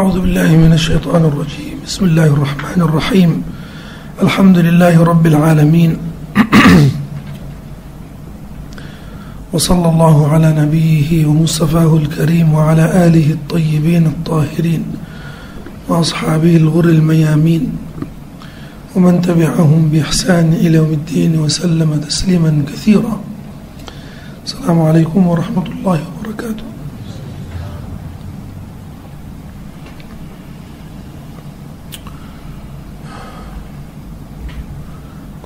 أعوذ بالله من الشيطان الرجيم. بسم الله الرحمن الرحيم. الحمد لله رب العالمين. وصلى الله على نبيه ومصطفاه الكريم وعلى آله الطيبين الطاهرين وأصحابه الغر الميامين. ومن تبعهم بإحسان إلى يوم الدين وسلم تسليما كثيرا. السلام عليكم ورحمة الله وبركاته.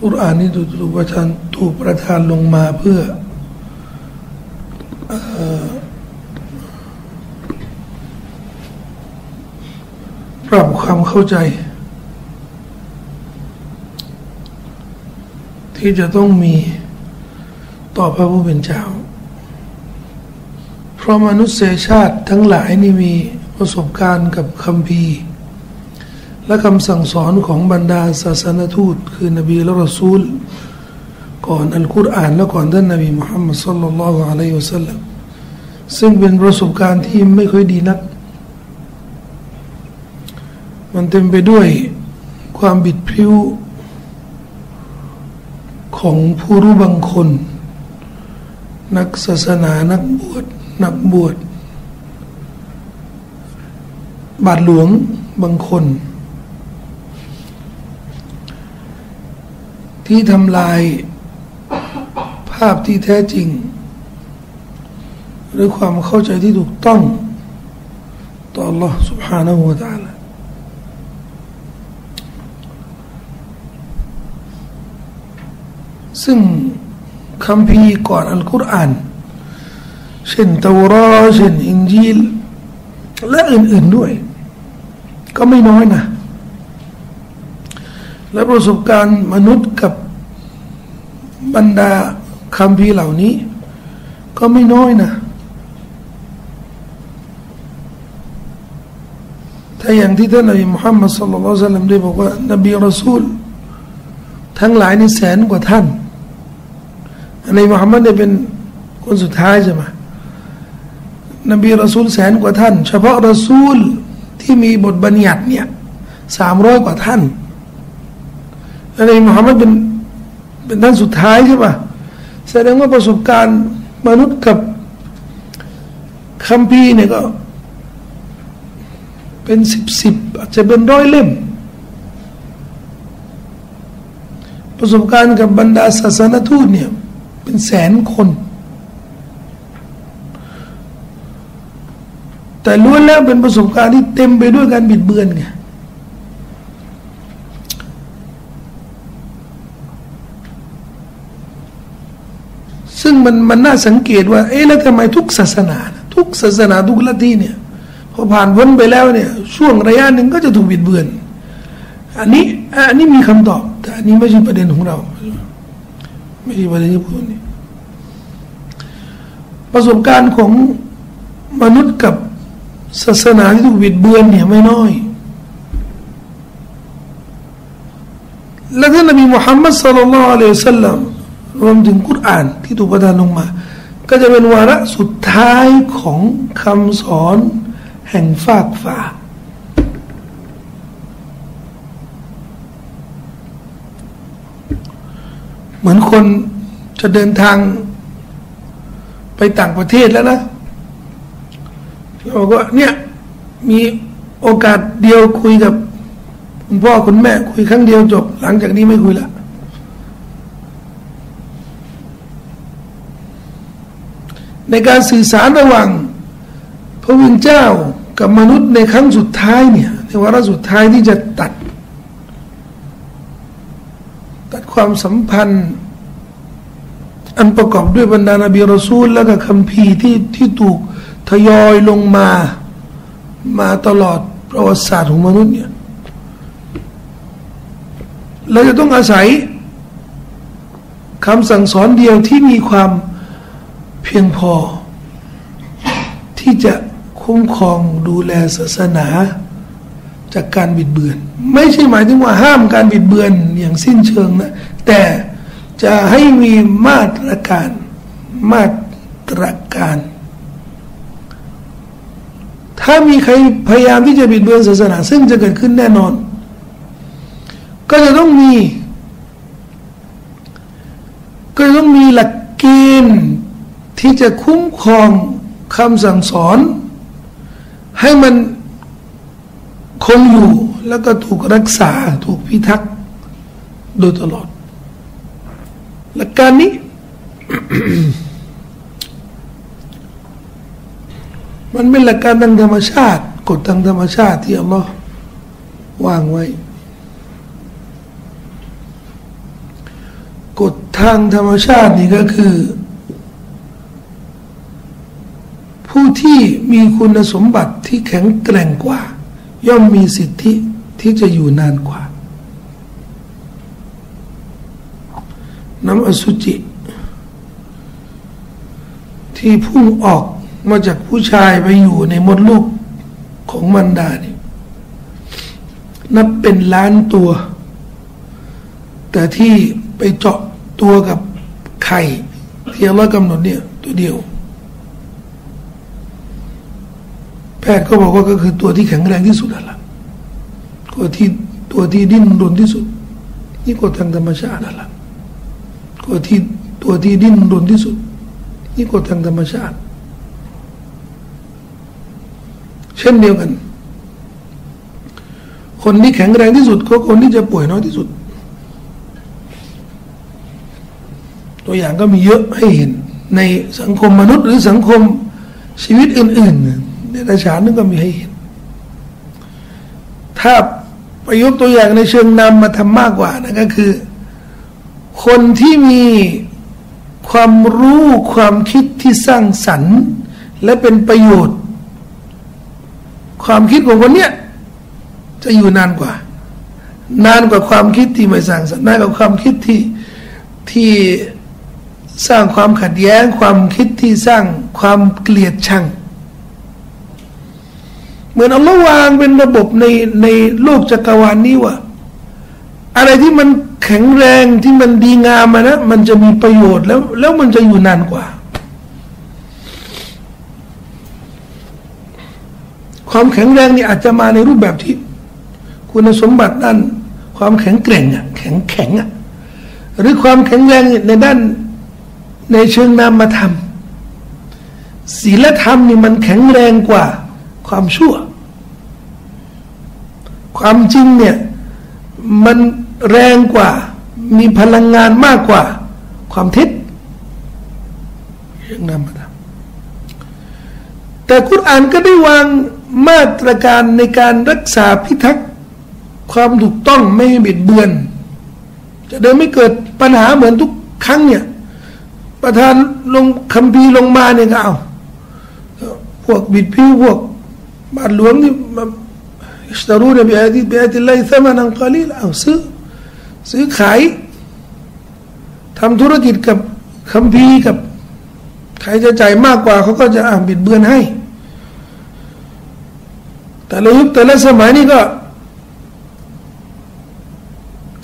กุรอานนี้ถูกประทานถูกประทานลงมาเพื่อปรับความเข้าใจ ที่จะต้องมีต่อพระผู้เป็นเจ้า เพราะมนุษยชาติทั้งหลายนี่มีประสบการณ์กับคำพี และคำสั่งสอนของบรรดาศาสนทูต คือนบีและรอซูล ก่อนอัลกุรอานและก่อนท่านนบีมุฮัมมัดสัลลัลลอฮุอะลัยฮิวสัลลัมซึ่งเป็นประสบการณ์ที่ไม่ค่อยดีนัก มันเต็มไปด้วยความบิดพริ้วของผู้รู้บางคน นักศาสนานักบวชนักบวช บาทหลวงบางคน ที่ทำลายภาพที่แท้จริง หรือความเข้าใจที่ถูกต้อง ต่อ Allah سبحانه และ تعالى ซึ่งคำพีก่อนอัลกุรอานเช่นตาวรอเช่นอินจีลและอื่นๆด้วย ก็ไม่น้อยนะ และประสบการณ์มนุษย์กับบรรดาคำพีเหล่านี้ ก็ไม่น้อยนะ ถ้าอย่างที่ท่านนบีมุฮัมมัดสุลลัลสัลลัมได้บอกว่านบีรอซูล ทั้งหลายนี่แสนกว่าท่านในมุฮัมมัดเนี่ยเป็นคนสุดท้ายใช่ไหมนบีรอซูลแสนกว่าท่าน เฉพาะรอซูลที่มีบทบัญญัติเนี่ยสามร้อยกว่าท่าน อะไรมุฮัมมัดเป็นเป็นท่านสุดท้ายใช่ปะแสดงว่าประสบการณ์มนุษย์กับคัมภีร์เนี่ยก็ เป็นสิบสิบอาจจะเป็นร้อยเล่ม ประสบการณ์กับบรรดาศาสนทูตเนี่ย เป็นแสนคน แต่ล้วนแล้วเป็นประสบการณ์ที่เต็มไปด้วยการบิดเบือนไง ซึ่งมันมันน่าสังเกตว่า เอ๊ะแล้วทำไมทุกศาสนา ทุกศาสนาทุกลัทธิเนี่ยพอผ่านพ้นไปแล้วเนี่ย ช่วงระยะหนึ่งก็จะถูกบิดเบือน อันนี้อันนี้มีคำตอบ แต่อันนี้ไม่ใช่ประเด็นของเรา ไม่ใช่ประเด็นที่พูดนี่ประสบการณ์ของมนุษย์กับศาสนาที่ถูกบิดเบือนเนี่ยไม่น้อย และท่านนบีมุฮัมมัดสุลลัลลอฮุอะลัยฮิวสัลลัม รวมถึงกุรอานที่ถูกประทานลงมา ก็จะเป็นวาระสุดท้ายของคำสอนแห่งฟากฟ้าเหมือนคนจะเดินทางไปต่างประเทศแล้วนะเราก็เนี่ยมีโอกาสเดียวคุยกับคุณพ่อคุณแม่คุยครั้งเดียวจบ หลังจากนี้ไม่คุยละ ในการสื่อสารระหว่างพระวิญเจ้ากับมนุษย์ในครั้งสุดท้ายเนี่ยในวาระสุดท้ายที่จะตัด ตัดความสัมพันธ์ อันประกอบด้วยบรรดานบีรอซูล และก็คำพีที่ที่ถูกทยอยลงมา มาตลอดประวัติศาสตร์ของมนุษย์เนี่ยเราจะต้องอาศัยคำสั่งสอนเดียวที่มีความ เพียงพอ ที่จะคุ้มครองดูแลศาสนาจากการบิดเบือน ไม่ใช่หมายถึงว่าห้ามการบิดเบือนอย่างสิ้นเชิงนะ แต่จะให้มีมาตรการมาตรการ ถ้ามีใครพยายามที่จะบิดเบือนศาสนา ซึ่งจะเกิดขึ้นแน่นอน ก็จะต้องมี ก็จะต้องมีหลักเกณฑ์ ที่จะคุ้มครองคำสั่งสอน ให้มันคงอยู่แล้วก็ถูกรักษาถูกพิทักษ์โดยตลอด หลักการนี้ มันเป็นหลักการทางธรรมชาติ กฎทางธรรมชาติที่อัลลอฮ์วางไว้ กฎทางธรรมชาตินี่ก็คือ ผู้ที่มีคุณสมบัติที่แข็งแกร่งกว่า ย่อมมีสิทธิที่จะอยู่นานกว่า น้ำอสุจิ ที่พุ่งออกมาจากผู้ชายไปอยู่ในมดลูกของมันดานี่นับเป็นล้านตัว แต่ที่ไปเจาะตัวกับไข่ที่เรากำหนดเนี่ยตัวเดียว แพทย์ก็บอกว่าก็คือตัวที่แข็งแรงที่สุดละตัวที่ตัวที่ดิ้นรนที่สุด นี่กฎทางธรรมชาติละตัวที่ตัวที่ดิ้นรนที่สุด นี่กฎทางธรรมชาติ เช่นเดียวกัน คนที่แข็งแรงที่สุดก็คนที่จะป่วยน้อยที่สุด ตัวอย่างก็มีเยอะให้เห็นในสังคมมนุษย์หรือสังคมชีวิตอื่น ๆ ในราชานึงก็มีให้เห็น ถ้าประยุกต์ตัวอย่างในเชิงนำมาทำมากกว่านะก็คือ คนที่มีความรู้ความคิดที่สร้างสรรค์ และเป็นประโยชน์ ความคิดของคนเนี้ยจะอยู่นานกว่า นานกว่าความคิดที่ไม่สร้างสรรค์นานกว่าความคิดที่ที่สร้างความขัดแย้ง ความคิดที่สร้างความเกลียดชัง เหมือนอัลลอฮ์วางเป็นระบบในในโลกจักรวาลนี้ว่าอะไรที่มันแข็งแรงที่มันดีงามนะมันจะมีประโยชน์แล้ว แล้วมันจะอยู่นานกว่า ความแข็งแรงนี่อาจจะมาในรูปแบบที่ คุณสมบัติด้านความแข็งแกร่งอะแข็งแข็งอะหรือความแข็งแรงในด้านในเชิงนามธรรมศีลธรรมนี่มันแข็งแรงกว่า ความชั่ว ความจริงเนี่ย มันแรงกว่า มีพลังงานมากกว่า ความเท็จเรื่องนามธรรมแต่คุรานก็ได้วางมาตรการในการรักษาพิทักษ์ความถูกต้องไม่บิดเบือน จะเดินไม่เกิดปัญหาเหมือนทุกครั้งเนี่ย ประธานลงคำพีลงมาเนี่ยเอาพวกบิดพิ้วพวก บาทหลวงนี่มาสตารูเนี่ยบีอาทิบีอาทิไลซมานังกาลีเอาซื้อ ซื้อขายทำธุรกิจกับคำพีกับ ใครจะจ่ายมากกว่าเขาก็จะอ่าบิดเบือนให้ แต่ละยุคแต่ละสมัยนี่ก็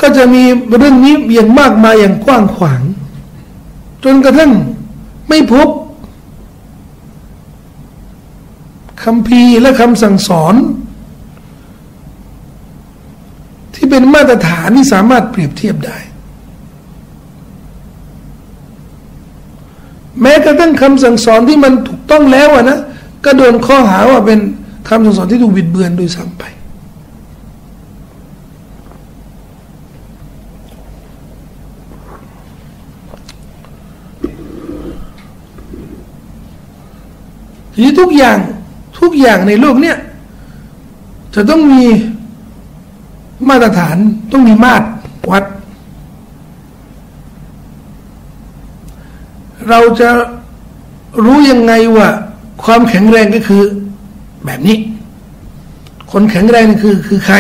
ก็จะมีเรื่องนี้อย่างมากมายอย่างกว้างขวาง จนกระทั่งไม่พบ คำพีและคำสั่งสอน ที่เป็นมาตรฐานที่สามารถเปรียบเทียบได้ แม้กระทั่งคำสั่งสอนที่มันถูกต้องแล้วอะนะก็โดนข้อหาว่าเป็นคำสอนที่ถูกบิดเบือนโดยซ้ำไปทีนี้ทุกอย่าง ทุกอย่างในโลกเนี้ยจะต้องมีมาตรฐานต้องมีมาตรวัด เราจะรู้ยังไงว่า ความแข็งแรงก็คือแบบนี้ คนแข็งแรงนี่คือคือใคร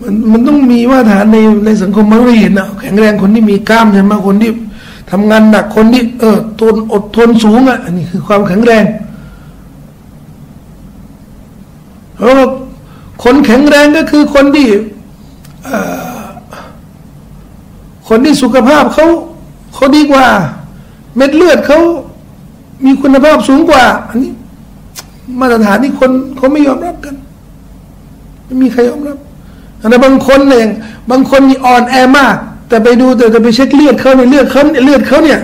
มันมันต้องมีมาตรฐานในในสังคมมนุษย์เห็นนะแข็งแรงคนที่มีกล้ามใช่ไหมคนที่ทำงานหนักคนที่เออทนอดทนสูงอะอันนี้คือความแข็งแรง แล้วคนแข็งแรงก็คือคนที่คนที่สุขภาพเขาเขาดีกว่า เม็ดเลือดเขามีคุณภาพสูงกว่า อันนี้ มาตรฐานที่คนเขาไม่ยอมรับกันไม่มีใครยอมรับอันนั้นบางคนเนี่ยบางคนนี่อ่อนแอมาก แต่ไปดูแต่ไปเช็คเลือดเขาเนี่ยเลือดเขาเลือดเขาเนี่ย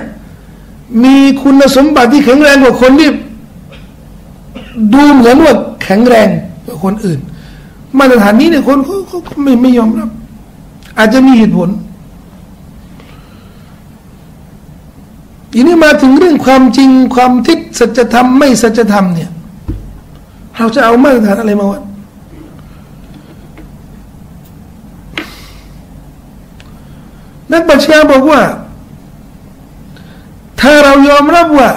มีคุณสมบัติที่แข็งแรงกว่าคนที่ดูเหมือนว่าแข็งแรง กว่าคนอื่น มาตรฐานนี้เนี่ยคนเขาเขาไม่ไม่ยอมรับ อาจจะมีเหตุผลทีนี้มาถึงเรื่องความจริงความทิศสัจธรรมไม่สัจธรรมเนี่ย เราจะเอามาตรฐานอะไรมาวัดนักปัชญาบอกว่า ถ้าเรายอมรับว่า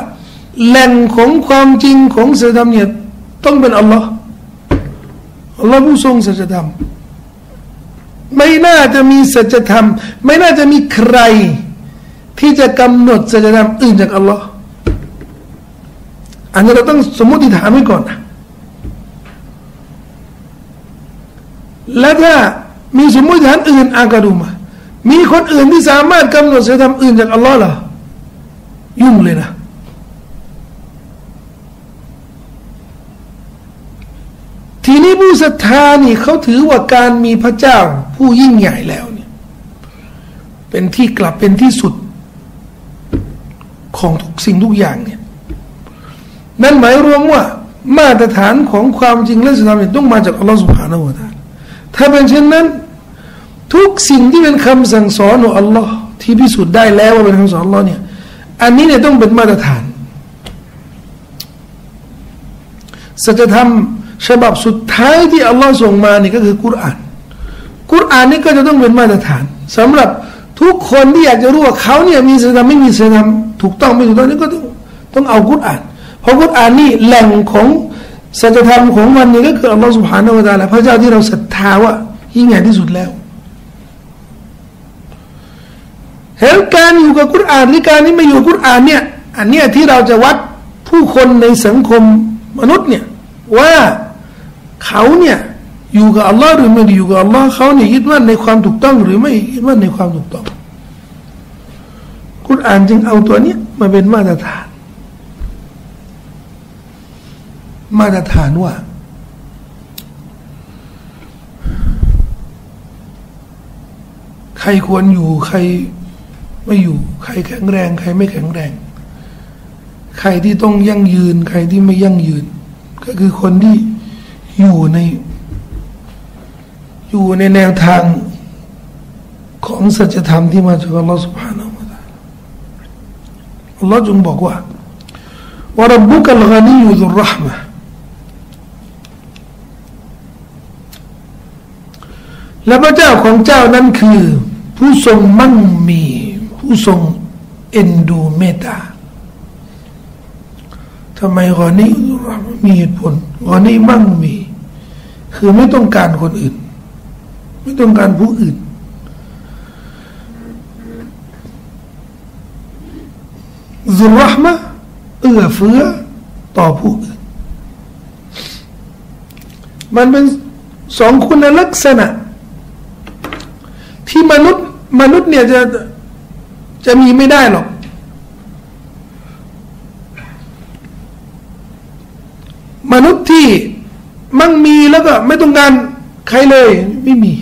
แหล่งของความจริงของสัจธรรมเนี่ยต้องเป็นอัลลอฮ์ อัลลอฮ์ผู้ทรงสัจธรรม ไม่น่าจะมีสัจธรรม ไม่น่าจะมีใคร ที่จะกำหนดสัจธรรมอื่นจากอัลลอฮ์อันนี้เราต้องสมมติฐานไว้ก่อนนะและถ้ามีสมมติฐานอื่นอากาดูมา มีคนอื่นที่สามารถกำหนดสัจธรรมอื่นจากอัลลอฮ์เหรอยุ่งเลยนะ ทีนี้ผู้ศรัทธานี่เขาถือว่าการมีพระเจ้าผู้ยิ่งใหญ่แล้วเนี่ยเป็นที่กลับเป็นที่สุดของทุกสิ่งทุกอย่างเนี่ยนั่นหมายรวมว่ามาตรฐานของความจริงและสัจธรรมต้องมาจากอัลลอฮฺสุบฮานาวะตาถ้าเป็นเช่นนั้น ทุกสิ่งที่เป็นคำสั่งสอนของอัลลอฮ์ที่พิสูจน์ได้แล้วว่าเป็นคำสอนอัลลอฮ์เนี่ยอันนี้เนี่ยต้องเป็นมาตรฐานสัจธรรม ฉบับสุดท้ายที่อัลลอฮ์ส่งมานี่ก็คือกุรอาน กุรอานนี่ก็จะต้องเป็นมาตรฐานสำหรับทุกคนที่อยากจะรู้ว่าเขาเนี่ยมีศีลธรรมไม่มีศีลธรรมถูกต้องไม่ถูกต้องนี่ก็ต้องต้องเอากุรอาน เพราะกุรอานนี่แหล่งของสัจธรรมของวันนี้ก็คืออัลลอฮฺสุบฮานาวะตาละพระเจ้าที่เราศรัทธาว่ายิ่งใหญ่ที่สุดแล้วเหตุการอยู่กับกุรอานหรือการที่ไม่อยู่กุรอานเนี่ยอันเนี้ยที่เราจะวัดผู้คนในสังคมมนุษย์เนี่ยว่า เขาเนี่ยอยู่กับอัลลอฮ์หรือไม่อยู่กับอัลลอฮ์เขาเนี่ยยึดมั่นในความถูกต้องหรือไม่ยึดมั่นในความถูกต้องกุรอานจึงเอาตัวนี้มาเป็นมาตรฐาน มาตรฐานว่า ใครควรอยู่ใครไม่อยู่ ใครแข็งแรง ใครไม่แข็งแรง ใครที่ต้องยั่งยืน ใครที่ไม่ยั่งยืน ก็คือคนที่ อยู่ในอยู่ในแนวทางของสัจธรรมที่มาจากอัลลอฮฺ سبحانه และ تعالى อัลลอฮฺจึงบอกว่าว่ารับบุกัลกานียุดุรห์มะและพระเจ้าของเจ้านั้นคือ ผู้ทรงมั่งมี ผู้ทรงเอ็นดูเมตตาทำไมกอนี้มีเหตุผลกอนี้มั่งมี คือไม่ต้องการคนอื่น ไม่ต้องการผู้อื่น ซุรหมะเอื้อเฟื้อต่อผู้อื่น มันเป็นสองคุณลักษณะ ที่มนุษย์ มนุษย์เนี่ยจะจะมีไม่ได้หรอก มนุษย์ที่ มั่งมีแล้วก็ไม่ต้องการใครเลยไม่มี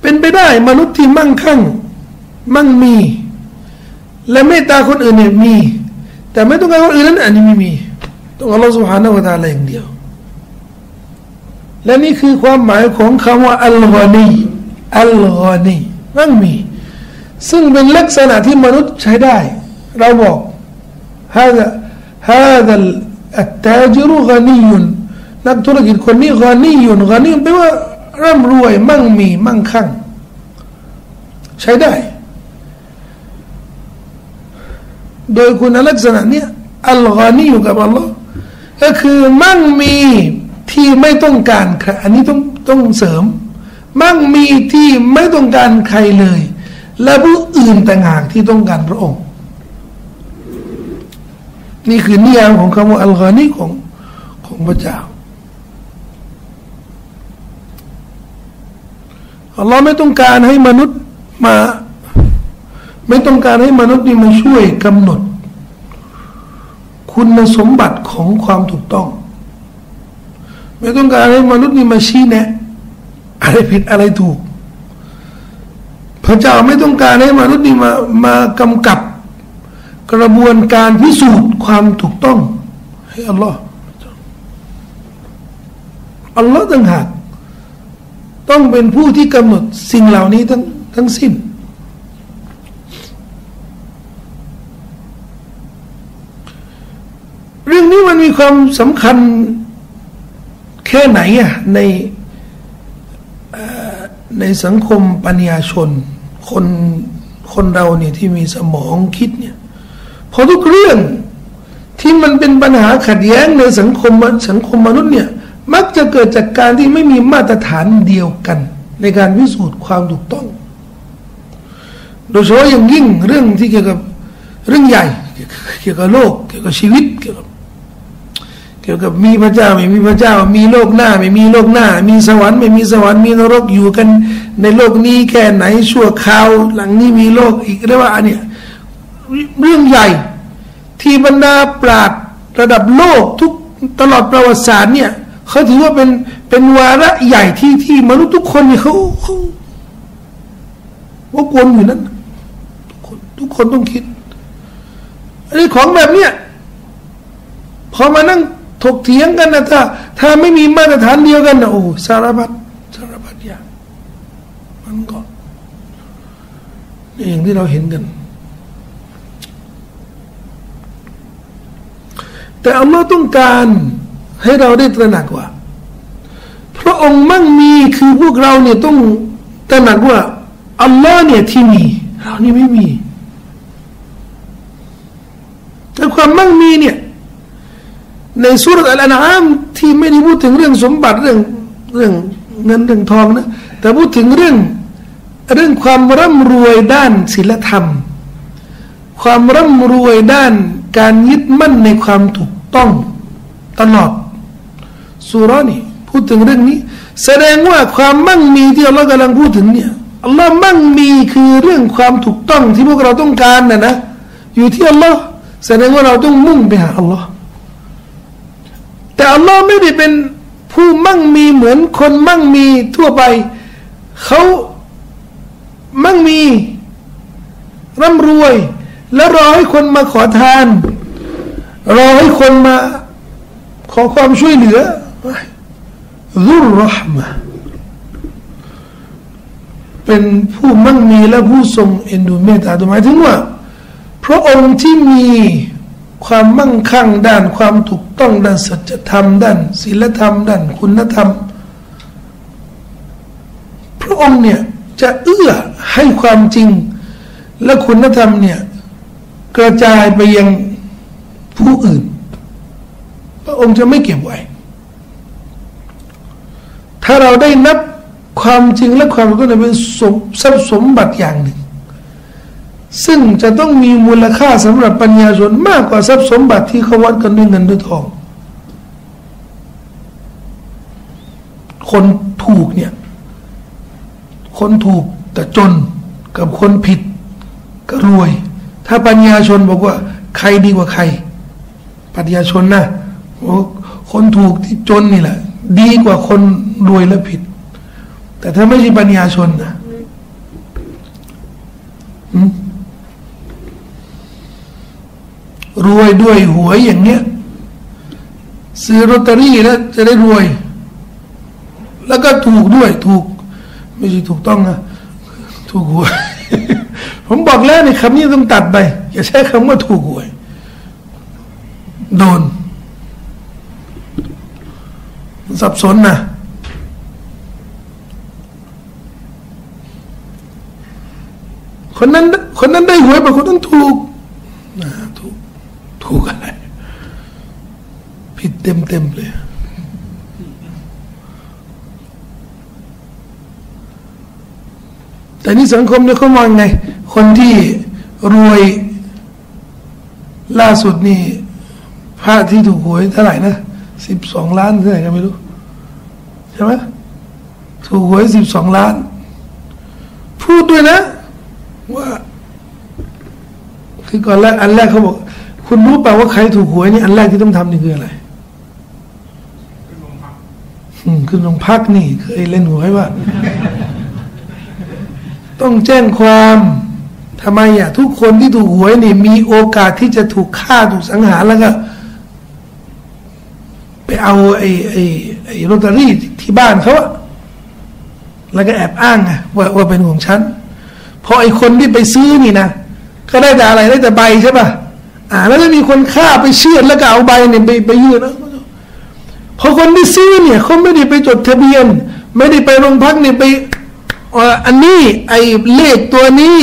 เป็นไปได้มนุษย์ที่มั่งคั่ง มั่งมี และเมตตาคนอื่นเนี่ยมี แต่ไม่ต้องการคนอื่นนั้นอันนี้ไม่มี ต้องอัลลอฮฺสุบฮานาวะตาลาอย่างเดียว และนี่คือความหมายของคำว่าอัลลอนีอัลลอนีมั่งมี ซึ่งเป็นลักษณะที่มนุษย์ใช้ได้ เราบอกฮา อัตตาจิรุกานียุนนักธุรกิจคนนี้กานี่อยู่กานี่แปลว่าร่ำรวยมั่งมีมั่งคั่ง ใช้ได้ โดยคุณลักษณะเนี้ยอัลกานีอยู่กับอัลลอฮ์ก็คือมั่งมีที่ไม่ต้องการใครอันนี้ต้องต้องเสริม มั่งมีที่ไม่ต้องการใครเลย และผู้อื่นต่างหากที่ต้องการพระองค์ นี่คือนิยามของคำว่าอัลกานีของของพระเจ้าอัลลอฮ์ไม่ต้องการให้มนุษย์มา ไม่ต้องการให้มนุษย์นี่มาช่วยกำหนด คุณสมบัติของความถูกต้อง ไม่ต้องการให้มนุษย์นี่มาชี้แนะ อะไรผิดอะไรถูก พระเจ้าไม่ต้องการให้มนุษย์นี่มามากำกับ กระบวนการพิสูจน์ความถูกต้อง ให้อัลลอฮ์อัลลอฮ์ต่างหากต้องเป็นผู้ที่กำหนดสิ่งเหล่านี้ทั้งทั้งสิ้น เรื่องนี้มันมีความสำคัญแค่ไหนอะในในสังคมปัญญาชน คนคนเราเนี่ยที่มีสมองคิดเนี่ย พอทุกเรื่องที่มันเป็นปัญหาขัดแย้งในสังคมสังคมมนุษย์เนี่ยมักจะเกิดจากการที่ไม่มีมาตรฐานเดียวกัน ในการพิสูจน์ความถูกต้อง โดยเฉพาะอย่างยิ่งเรื่องที่เกี่ยวกับเรื่องใหญ่ เกี่ยวกับโลก เกี่ยวกับชีวิตเกี่ยวกับเกี่ยวกับมีพระเจ้าไม่มีพระเจ้า มีโลกหน้า ไม่มีโลกหน้า มีสวรรค์ไม่มีสวรรค์มีนรกอยู่กัน ในโลกนี้แค่ไหนชั่วคราว หลังนี้มีโลกอีกเรียกว่าอันเนี้ย เรื่องใหญ่ ที่บรรดาปราดระดับโลกทุกตลอดประวัติศาสตร์เนี่ยเขาถือว่าเป็นเป็นวาระใหญ่ที่ที่มนุษย์ทุกคนเนี่ยเขาเขาว่ากวนอยู่นั้นทุกคนทุกคนต้องคิดอันนี้ของแบบเนี้ยพอมานั่งถกเถียงกันนะถ้า ถ้าไม่มีมาตรฐานเดียวกันนะโอ้สารพัดสารพัดอย่างมันก็อย่างที่เราเห็นกัน แต่อัลลอฮ์ต้องการให้เราได้ตระหนักว่า พระองค์มั่งมีคือพวกเราเนี่ยต้องตระหนักว่าอัลลอฮ์เนี่ยที่มี เรานี่ไม่มีแต่ความมั่งมีเนี่ยในสุรษอัลอานามที่ไม่ได้พูดถึงเรื่องสมบัติเรื่องเรื่องเงินเรื่องทองนะแต่พูดถึงเรื่องเรื่องความร่ำรวยด้านศีลธรรม ความร่ำรวยด้าน การยึดมั่นในความถูกต้องตลอดสุรานี่พูดถึงเรื่องนี้ แสดงว่าความมั่งมีที่อัลลอฮ์กำลังพูดถึงเนี่ยอัลลอฮ์มั่งมีคือเรื่องความถูกต้องที่พวกเราต้องการนะนะอยู่ที่อัลลอฮ์แสดงว่าเราต้องมุ่งไปหาอัลลอฮ์แต่อัลลอฮ์ไม่ได้เป็นผู้มั่งมีเหมือนคนมั่งมีทั่วไปเขามั่งมีร่ำรวย แล้วรอให้คนมาขอทาน รอให้คนมาขอความช่วยเหลือรุรรหมะเป็นผู้มั่งมีและผู้ทรงเอ็นดูเมตตาหมายถึงว่า พระองค์ที่มีความมั่งคั่งด้านความถูกต้องด้านสัจธรรมด้านศีลธรรมด้านคุณธรรม พระองค์เนี่ยจะเอื้อให้ความจริง และคุณธรรมเนี่ย กระจายไปยังผู้อื่น พระองค์จะไม่เก็บไว้ ถ้าเราได้นับความจริงและความก็จะเป็นสมทรัพย์สมบัติอย่างหนึ่ง ซึ่งจะต้องมีมูลค่าสำหรับปัญญาชนมากกว่าทรัพย์สมบัติที่เขาวัดกันด้วยเงินด้วยทอง คนถูกเนี่ย คนถูกแต่จนกับคนผิดก็รวย ถ้าปัญญาชนบอกว่า ใครดีกว่าใคร ปัญญาชนนะคนถูกที่จนนี่แหละ ดีกว่าคนรวยและผิด แต่ถ้าไม่ใช่ปัญญาชนนะรวยด้วยหวยอย่างเงี้ยซื้อลอตเตอรี่แล้วจะได้รวย แล้วก็ถูกด้วยถูก ไม่ใช่ถูกต้องนะถูกหวย ผมบอกแล้วในคำนี้ต้องตัดไป อย่าใช้คำว่าถูกหวย โดน สับสนนะคนนั้น คนนั้นได้หวยแต่คนนั้นถูก ถูกอะไร ผิดเต็มเต็มเลยแต่นี่สังคมเนี่ยเขามองไง คนที่รวยล่าสุดนี่พระที่ถูกหวยเท่าไหร่นะสิบสองล้านเท่าไหร่กันไม่รู้ ใช่ไหมถูกหวยสิบสองล้าน พูดด้วยนะ ว่าคือก่อนแรกอันแรกเขาบอกคคุณรู้เปล่าว่าใครถูกหวยนี่อันแรกที่ต้องทำนี่คืออะไรขึ้นโรงพักนี่เคยเล่นหวยว่า ต้องแจ้งความ ทำไมอะทุกคนที่ถูกหวยนี่มีโอกาสที่จะถูกฆ่าถูกสังหารแล้วก็ ไปเอาไอ้ไอ้ไอ้ลอตเตอรี่ที่บ้านเขาแล้วก็แอบอ้างอะว่าว่าเป็นของฉันพอไอ้คนที่ไปซื้อนี่นะก็ได้แต่อะไรได้แต่ใบใช่ป่ะอ่า แล้วจะมีคนฆ่าไปเชื่อแล้วก็เอาใบเนี่ยไปไปยื่นนะพอคนที่ซื้อเนี่ยเขาไม่ได้ไปจดทะเบียน ไม่ได้ไปโรงพักเนี่ยไป อันนี้ไอ้เลขตัวนี้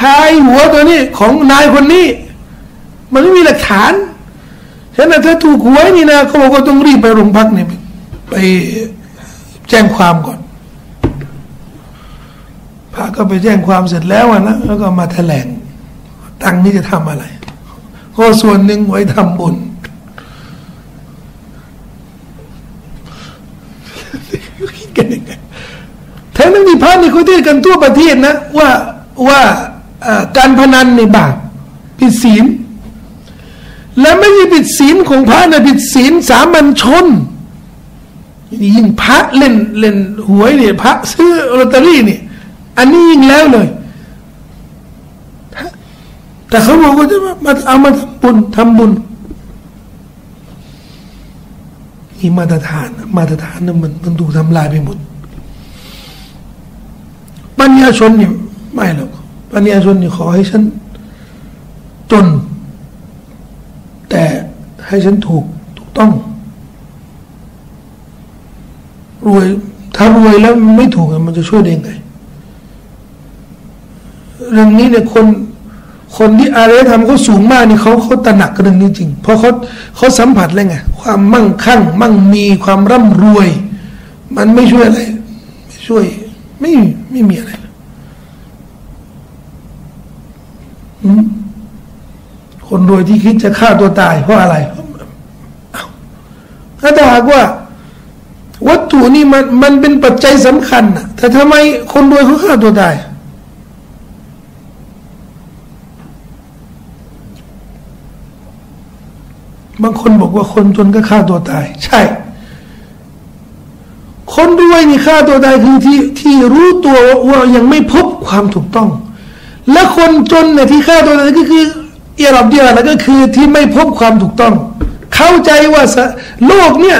ท้ายหัวตัวนี้ของนายคนนี้ มันไม่มีหลักฐานฉะนั้นถ้าถูกหวยนี่นะเขาบอกว่าต้องรีบไปโรงพักเนี่ยไปแจ้งความก่อนพระก็ไปแจ้งความเสร็จแล้วนะแล้วก็มาแถลง ตังนี้จะทำอะไรก็ส่วนหนึ่งไว้ทำบุญคิดกันยังไง แทนที่พระนี่เขาเทศกันทั่วประเทศนะว่าว่าการพนันในบาปผิดศีล และไม่ใช่ผิดศีลของพระนะผิดศีลสามัญชนยิ่งพระเล่นเล่นหวยเนี่ยพระซื้อลอตเตอรี่เนี่ยอันนี้ยิ่งแล้วเลย แต่เขาบอกว่าจะมาเอามาทำบุญทำบุญนี่มาตรฐานมาตรฐานนั้นมันมันถูกทำลายไปหมด ญญาชนนี่ไม่หรอกปัญญาชนนี่ขอให้ฉันจน แต่ให้ฉันถูกถูกต้อง รวยถ้ารวยแล้วไม่ถูกมันจะช่วยได้ไงเรื่องนี้เนี่ยคนคนที่อารยธรรมเขาสูงมากนี่เขาเขาตระหนักเรื่องนี้จริง เพราะเขาเขาสัมผัสเลยไงความมั่งคั่ง มั่งมีความร่ำรวย มันไม่ช่วยอะไร ไม่ช่วย ไม่ไม่มีอะไร คนรวยที่คิดจะฆ่าตัวตาย เพราะอะไรถ้าหากว่า วัตถุนี่มันมันเป็นปัจจัยสำคัญนะแต่ทำไมคนรวยเขาฆ่าตัวตายบางคนบอกว่าคนจนก็ฆ่าตัวตาย ใช่ คนรวยนี่ฆ่าตัวตายคือที่ที่รู้ตัวว่ายังไม่พบความถูกต้อง และคนจนเนี่ยที่ฆ่าตัวตายก็คือเอียรับเดียวแล้วก็คือที่ไม่พบความถูกต้อง เข้าใจว่าโลกเนี่ย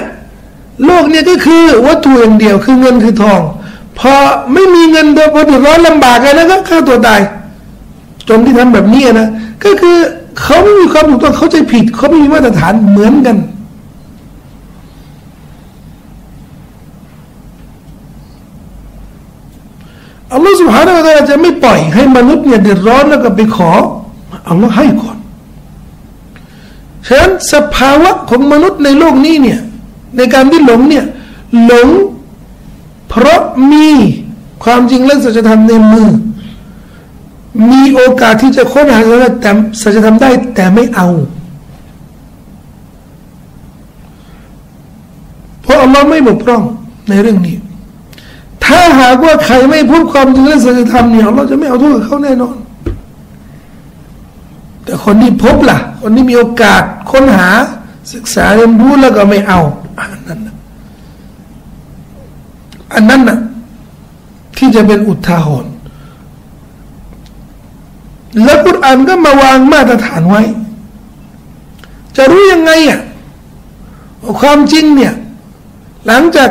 โลกเนี่ยก็คือวัตถุอย่างเดียวคือเงินคือทอง พอไม่มีเงินโดยพอเดือดร้อนลำบากเลยแล้วก็ฆ่าตัวตายจนที่ทำแบบนี้นะก็คือเขาไม่มีความถูกต้องเขาใจผิดเขาไม่มีมาตรฐานเหมือนกัน อัลลอฮฺสุบฮานาอัลลอฮฺจะไม่ปล่อยให้มนุษย์เนี่ยเดือดร้อนแล้วก็ไปขออัลลอฮฺให้ก่อนฉะนั้นสภาวะของมนุษย์ในโลกนี้เนี่ยในการที่หลงเนี่ยหลงเพราะมีความจริงและสัจธรรมในมือ มีโอกาสที่จะค้นหาสัจธรรมแต่สัจธรรมได้แต่ไม่เอาเพราะอัลลอฮ์ไม่บกพร่องในเรื่องนี้ ถ้าหากว่าใครไม่พบความจริงและสัจธรรมเนี่ยเราจะไม่เอาโทษกับเขาแน่นอน แต่คนที่พบล่ะ คนที่มีโอกาสค้นหาศึกษาเรียนรู้แล้วก็ไม่เอา อันนั้นอันนั้นน่ะที่จะเป็นอุทาหรณ์แล้วกุรอานก็มาวางมาตรฐานไว้ จะรู้ยังไงอะความจริงเนี่ย หลังจาก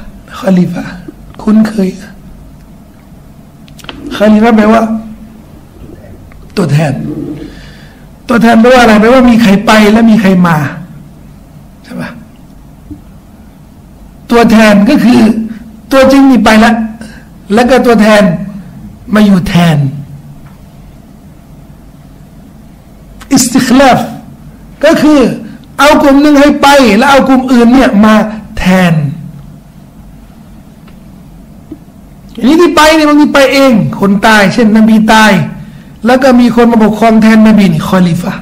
คาลิฟะคุ้นเคยคาลิฟะแปลว่า ตัวแทน ตัวแทนแปลว่าอะไรแปลว่ามีใครไปและมีใครมาใช่ปะตัวแทนก็คือ ตัวจริงนี่ไปแล้วแล้วก็ตัวแทนมาอยู่แทนอิสติคลาฟก็คือเอากลุ่มหนึ่งให้ไป แล้วเอากลุ่มอื่นเนี่ยมาแทน อันนี้ที่ไปเนี่ยมันมีไปเอง คนตายเช่นนบีตาย แล้วก็มีคนมาปกครองแทนนบีนี่คอลิฟะ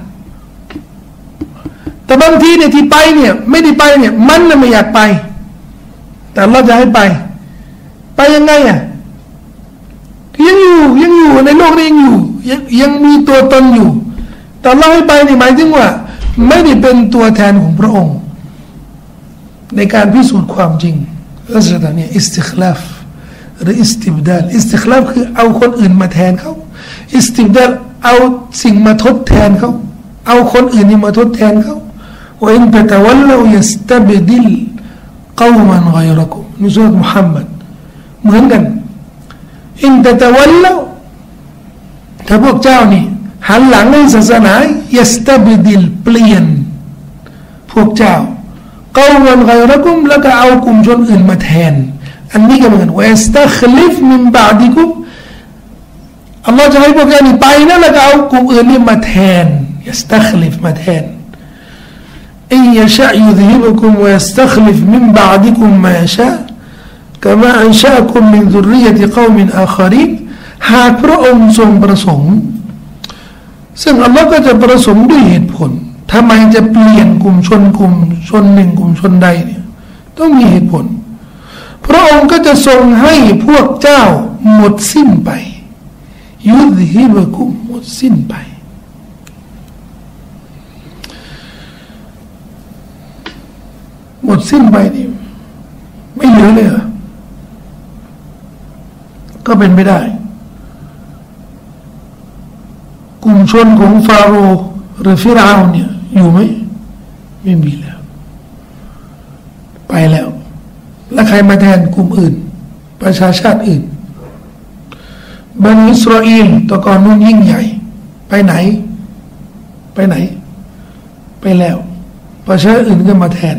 แต่บางทีเนี่ยที่ไปเนี่ยไม่ได้ไปเนี่ยมันน่ะไม่อยากไป แต่เราจะให้ไป ไปยังไงอะยังอยู่ยังอยู่ในโลกนี้ยังอยู่ยังยังมีตัวตนอยู่ แต่เราให้ไปนี่หมายถึงว่า ไม่ได้เป็นตัวแทนของพระองค์ ในการพิสูจน์ความจริงลักษณะนี้استخلاف หรือاستبدال استخلافคือเอาคนอื่นมาแทนเขาاستبدالเอาสิ่งมาทดแทนเขาเอาคนอื่นนี่มาทดแทนเขาوإن تتولوا يستبدل قوما غيركم سورة محمدเหมือนกันอินตะตะวัลลถ้าพวกเจ้านี่หันหลังให้ศาสนายัสตบดิลเปลี่ยน พวกเจ้าเกาวันไกรกุมแล้วก็เอากลุ่มชนอื่นมาแทน อันนี้ก็เหมือนกันว่าสตัคลิฟมินบาดิกุมอัลลอฮ์จะให้พวกแกนี่ไปนะแล้วก็เอากลุ่มอื่นนี่มาแทนยัสตัคลิฟมาแทน إن يشاء يذهبكم ويستخلف من بعدكم ما يشاء كما أنشأكم من ذرية قوم آخرين หากพระองค์ทรงประสงค์ซึ่งอัลลอฮ์ก็จะประสงค์ด้วยเหตุผลทำไมจะเปลี่ยนกลุ่มชนกลุ่มชนหนึ่งกลุ่มชนใดเนี่ยต้องมีเหตุผล พระองค์ก็จะทรงให้พวกเจ้าหมดสิ้นไป ยุดฮิบกุมหมดสิ้นไป หมดสิ้นไปนี่ไม่เหลือเลยเหรอก็เป็นไม่ได้ กลุ่มชนของฟาโรห์หรือฟิราวเนี่ยอยู่ไหมไม่มีแล้ว ไปแล้ว แล้วใครมาแทนกลุ่มอื่น ประชาชาติอื่นบันิสราเอลตะกอนนู้นยิ่งใหญ่ ไปไหน ไปไหน ไปแล้ว ประชาชาติอื่นก็มาแทน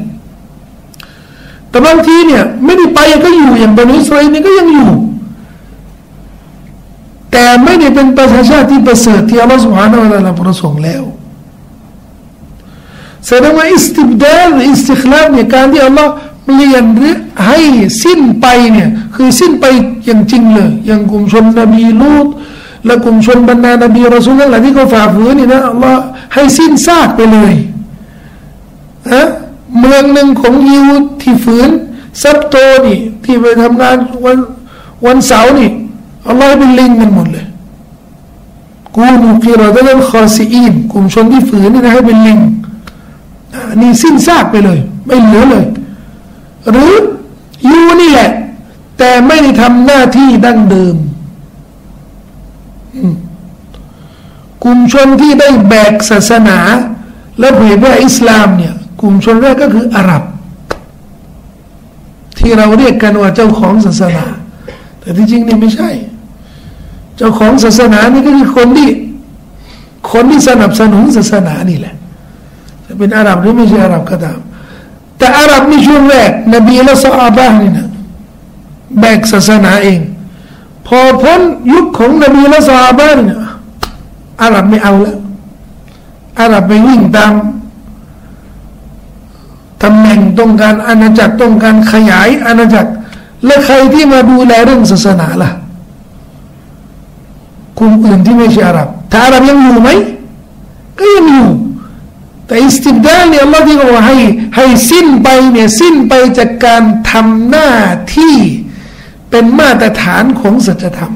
แต่บางทีเนี่ยไม่ได้ไปก็อยู่อย่างบันิสราเอลนี่ก็ยังอยู่ แต่ไม่ได้เป็นประชาชาติที่ประเสริฐที่อัลลอฮฺสุบฮานาอัลลอฮฺประสงค์แล้วแสดงว่าอิสติบดาลอิสติคลาฟเนี่ยการที่อัลลอฮฺ ปลี่ยนหรือให้สิ้นไปเนี่ยคือสิ้นไปอย่างจริงเลยอย่างกลุ่มชนนบีลูตและกลุ่มชนบรรดานบีรอซูลนั่นแหละที่เขาฝ่าฝืนนี่นะอัลลอฮ์ให้สิ้นซากไปเลยนะเมืองหนึ่งของยิวที่ฝืนซับโตนี่ที่ไปทำงานวันวันเสาร์นี่อัลลอฮ์เป็นลิงกันหมดเลยكونوا قردة خاسئينกลุ่มชนที่ฝืนนี่นะให้เป็นลิงนี่สิ้นซากไปเลย ไม่เหลือเลย หรืออยู่นี่แหละ แต่ไม่ได้ทำหน้าที่ดั้งเดิม กลุ่มชนที่ได้แบกศาสนา และเผยแพร่อิสลามเนี่ยกลุ่มชนแรกก็คืออาหรับ ที่เราเรียกกันว่าเจ้าของศาสนา แต่ที่จริงนี่ไม่ใช่ เจ้าของศาสนานี่ก็คือคนที่คนที่สนับสนุนศาสนานี่แหละจะเป็นอาหรับหรือไม่ใช่อาหรับก็ตาม แต่อาหรับในช่วงแรกนบีและซาอาบะนี่นะแบกศาสนาเอง พอพ้นยุคของนบีและซาอาบะนี่นะอาหรับไม่เอาแล้วอาหรับไปวิ่งตามตำแหน่งต้องการอาณาจักรต้องการขยายอาณาจักร และใครที่มาดูแลเรื่องศาสนาล่ะกลุ่มอื่นที่ไม่ใช่อาหรับถ้าอาหรับยังอยู่ไหมก็ยังอยู่ แต่อิสติบดาเนี่ยอัลลอฮ์ที่บอกว่าให้ให้สิ้นไปเนี่ยสิ้นไปจากการทำหน้าที่เป็นมาตรฐานของสัจธรรม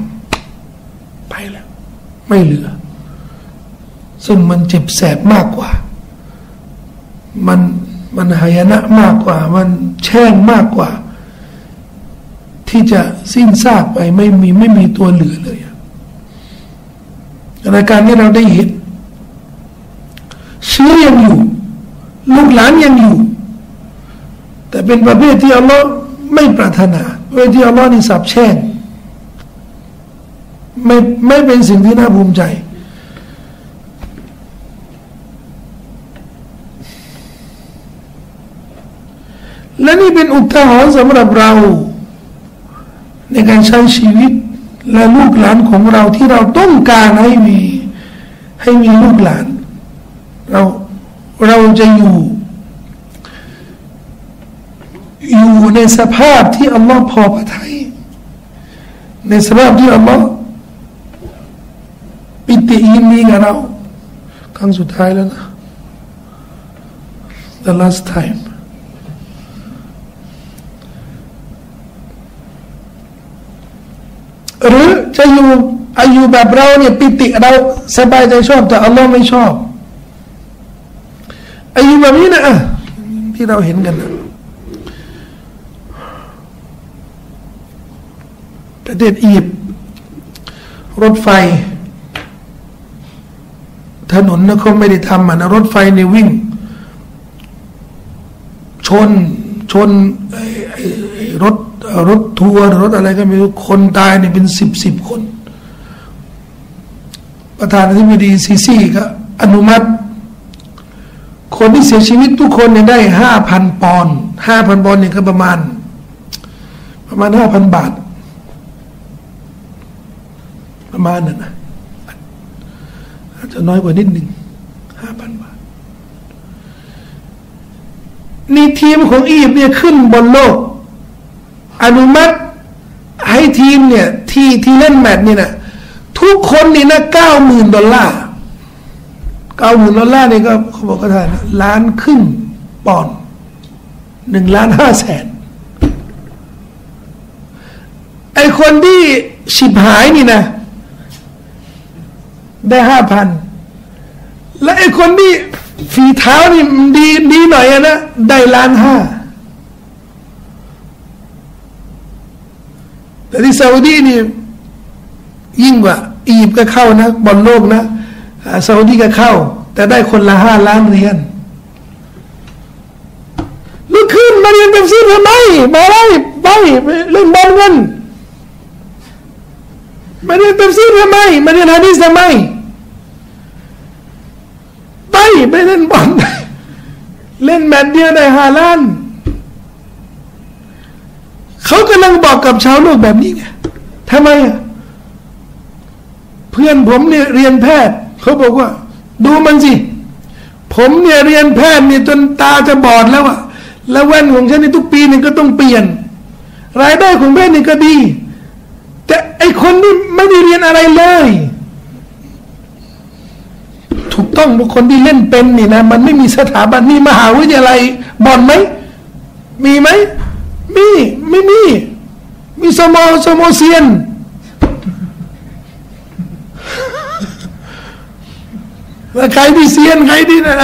ไปแล้ว ไม่เหลือ ซึ่งมันเจ็บแสบมากกว่า มันมันหายนะมากกว่า มันแช่งมากกว่า ที่จะสิ้นซากไปไม่มีไม่มีตัวเหลือเลยราการนี้เราได้เห็น เชื้อยังอยู่ ลูกหลานยังอยู่ แต่เป็นประเภทที่อัลลอฮ์ไม่ปรารถนาประเภทที่อัลลอฮ์นี่สับแช่งไม่ไม่เป็นสิ่งที่น่าภูมิใจและนี่เป็นอุทาหรณ์สำหรับเรา ในการใช้ชีวิตและลูกหลานของเราที่เราต้องการให้มีให้มีลูกหลาน เราเราจะอยู่ อยู่ในสภาพที่อัลลอฮ์พอพระทัยในสภาพที่อัลลอฮ์ปิติยินดีกับเราครั้งสุดท้ายแล้วนะ the last time หรือจะอยู่อายุแบบเราเนี่ยปิติเราสบายใจชอบ แต่อัลลอฮ์ไม่ชอบ ไอายุแบบนี้นะที่เราเห็นกันนะประเทศอียิปต์รถไฟ ถนนนะเขาไม่ได้ทำนะรถไฟในวิ่ง ชนชนรถรถทัวร์รถอะไรก็ไม่รู้คนตายเนี่ยเป็นสิบสิบคน ประธานาธิบดีซีซีก็อนุมัติ คนที่เสียชีวิตทุกคนเนี่ยได้ห้าพันปอนด์ห้าพันปอนด์เนี่ยก็ประมาณ ประมาณห้าพันบาท ประมาณนั้นนะอาจจะน้อยกว่านิดหนึ่งห้าพันบาท นี่ทีมของอียิปต์เนี่ยขึ้นบนโลก อนุมัติให้ทีมเนี่ย ที่ที่เล่นแมตช์นี่นะทุกคนนี่นะเก้าหมื่นดอลลาร์ เก้าหมื่นดอลลาร์นี่ก็เขาบอกก็ได้นล้านครึ่งปอนหนึ่งล้านห้าแสนไอคนที่ฉิบหายนี่นะ ได้ห้าพันและไอคนที่ฝีเท้านี่ดีดีหน่อยนะ ได้ล้านห้าแต่ที่ซาอุดีนี่ยิ่งกว่าอียิปต์ก็เข้านะบอลโลกนะ ซาอุดีก็เข้า แต่ได้คนละห้าล้านเหรียญลุกขึ้นมาเรียนเป็นซีทำไมมาไล่ไปเล่นบอลกันมาเรียนเป็นซีทำไมมาเรียนฮะดีสทำไมไปไปเล่นบอลเล่นแมตช์เดียวได้ห้าล้านเขากำลังบอกกับชาวโลกแบบนี้ไงทำไมอะเพื่อนผมเนี่ยเรียนแพทย์ เขาบอกว่า ดูมันสิ ผมเนี่ยเรียนแพทย์เนี่ยจนตาจะบอดแล้วอะแล้วแว่นของฉันในทุกปีนี่ก็ต้องเปลี่ยน รายได้ของแม่นี่ก็ดี แต่ไอคนนี่ไม่ได้เรียนอะไรเลย ถูกต้องบุคคลที่เล่นเป็นนี่นะ มันไม่มีสถาบันมีมหาวิทยาลัยบอลไหม มีไหม มี ไม่มี มีสมอสมอเซียน แล้วใครที่เซียนใครที่นะ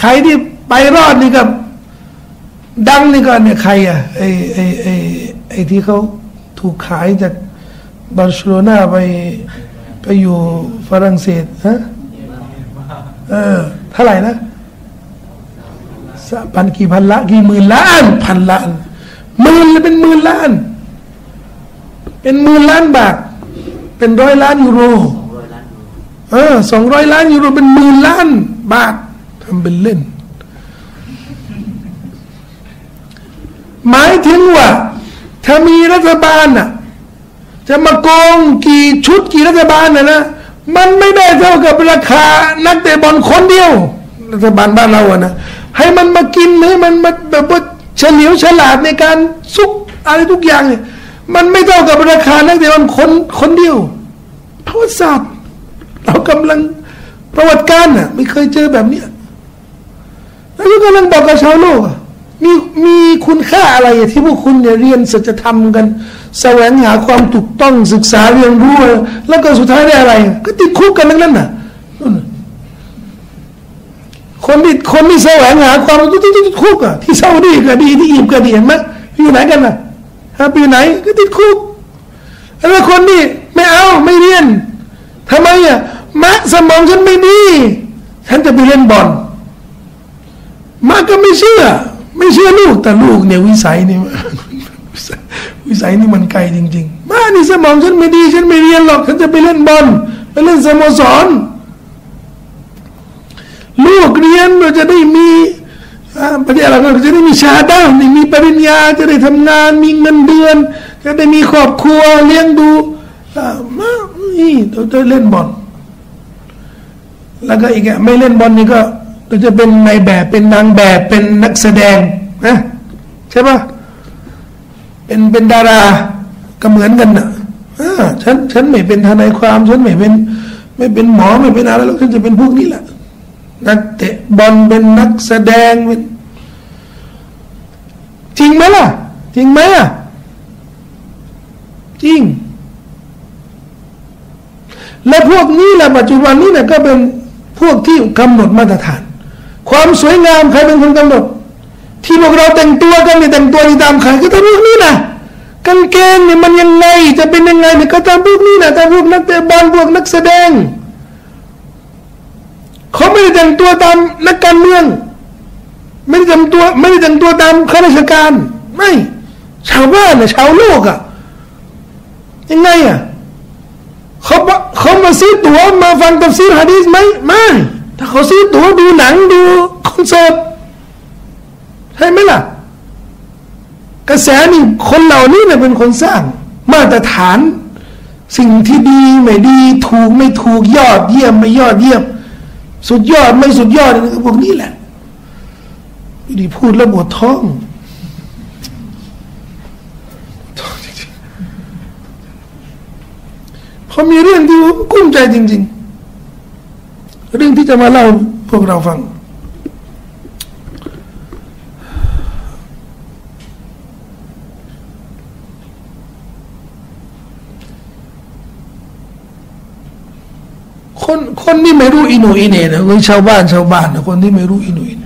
ใครที่ไปรอดนี่กับดังนี่ก็เนี่ยใครอะไอไอไอไอที่เขาถูกขายจากบาร์เซโลนาไปไปอยู่ฝรั่งเศสฮะเออเท่าไหร่นะสพันกี่พันละกี่หมื่นล้านพันล้านหมื่นเป็นหมื่นล้าน เป็นหมื่นล้านบาทเป็นร้อยล้านยูโร สองร้อยล้านยูโรเป็นหมื่นล้านบาททำเป็นเล่น หมายถึงว่า ถ้ามีรัฐบาลน่ะ จะมาโกงกี่ชุดกี่รัฐบาลน่ะนะมันไม่ได้เท่ากับราคา นักเตะบอลคนเดียว รัฐบาลบ้านเราอะนะให้มันมากินให้มันมาแบบว่าเฉลียวฉลาดในการซุกอะไรทุกอย่างเนี่ยมันไม่เท่ากับราคานักเตะบอลคนคนเดียวประวัติศาสตร์ เรากำลังประวัติการน่ะ ไม่เคยเจอแบบเนี้ยแล้วก็กำลังบอกกับชาวโลกมีมีคุณค่าอะไรที่พวกคุณเนี่ยเรียนศัจธรรมกัน แสวงหาความถูกต้องศึกษาเรียนรู้ แล้วก็สุดท้ายได้อะไร ก็ติดคุกกันนั่นน่ะคนที่คนที่แสวงหาความรู้ที่ติดคุกอะที่ซาอุดีก็ดีที่อิมก็ดีเห็นไหมอยู่ไหนกันน่ะฮะปีไหนก็ติดคุกแล้วคนที่ไม่เอาไม่เรียนทำไมอะ มะสมองฉันไม่ดีฉันจะไปเล่นบอลมาก็ไม่เชื่อ ไม่เชื่อลูกแต่ลูกเนี่ยวิสัยนี่วิสัยนี่มันไกลจริงๆมานี่สมองฉันไม่ดี ฉันไม่เรียนหรอก ฉันจะไปเล่นบอลไปเล่นสโมสร ลูกเรียนเราจะได้มีประเทศเราจะได้มีชาด้ามีปริญญา จะได้ทำงาน มีเงินเดือน จะได้มีครอบครัวเลี้ยงดูมานี่เราจะเล่นบอล แล้วก็อีกอะไม่เล่นบอลนี่ก็ก็จะเป็นในแบบเป็นนางแบบเป็นนักแสดงนะใช่ปะเป็นเป็นดาราก็เหมือนกันนะอ่าฉันฉันไม่เป็นทนายความฉันไม่เป็นไม่เป็นหมอไม่เป็นอะไรแล้วฉันจะเป็นพวกนี้แหละนักเตะบอลเป็นนักแสดงเป็นจริงไหมล่ะ จริงไหมอะจริง และพวกนี้แหละปัจจุบันนี้เนี่ยก็เป็น พวกที่กำหนดมาตรฐาน ความสวยงามใครเป็นคนกำหนด ที่พวกเราแต่งตัวกันเนี่ยแต่งตัวตามใครก็ตามพวกนี้นะกางเกงเนี่ยมันยังไงจะเป็นยังไงเนี่ยก็ตามพวกนี้นะตามพวกนักเตะบอลพวกนักแสดงเขาไม่ได้แต่งตัวตามนักการเมือง ไม่ได้แต่งตัวไม่ได้แต่งตัวตามข้าราชการ ไม่ ชาวบ้านเนี่ยชาวโลกอะ่ะยังไงอะ่ะ เขาเขามาซื้อตั๋วมาฟังตัฟซีรฮะดีษไหมไม่ถ้าเขาซื้อตั๋วดูหนังดูคอนเสิร์ตใช่ไหมล่ะ กระแสนี่คนเหล่านี้เนี่ยเป็นคนสร้าง มาตรฐาน สิ่งที่ดีไม่ดี ถูกไม่ถูกยอดเยี่ยมไม่ยอดเยี่ยม สุดยอดไม่สุดยอดนี่พวกนี้แหละดีพูดแล้วปวดท้อง เขามีเรื่องที่กุ้มใจจริง ๆ เรื่องที่จะมาเล่าพวกเราฟัง คนคนที่ไม่รู้อินูอินเน่นะคนชาวบ้านชาวบ้านนะคนที่ไม่รู้อินูอิน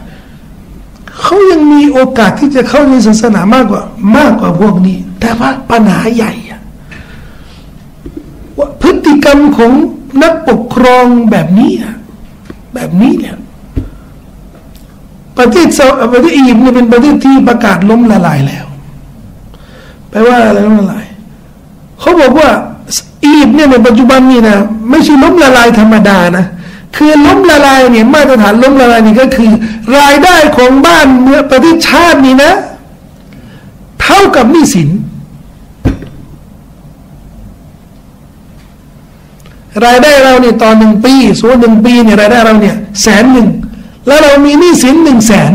เขายังมีโอกาสที่จะเข้าในศาสนามากกว่ามากกว่าพวกนี้ แต่ว่าปัญหาใหญ่ รมของนักปกครองแบบนี้แบบนี้เนี่ยประเทศประเทศอียิปต์เนี่ยเป็นประเทศที่ประกาศล้มละลายแล้วแปลว่าอะไรล้มละลายเขาบอกว่าอียิปต์เนี่ยในปัจจุบันนี่นะไม่ใช่ล้มละลายธรรมดานะคือล้มละลายเนี่ยมาตรฐานล้มละลายนี่ก็คือ รายได้ของบ้านเมื่อประเทศชาตินี่นะ เท่ากับหนี้สิน รายได้เราเนี่ยตอนหนึ่งปีส่วนหนึ่งปีเนี่ยรายได้เราเนี่ยแสนหนึ่งแล้วเรามีหนี้สินหนึ่งแสน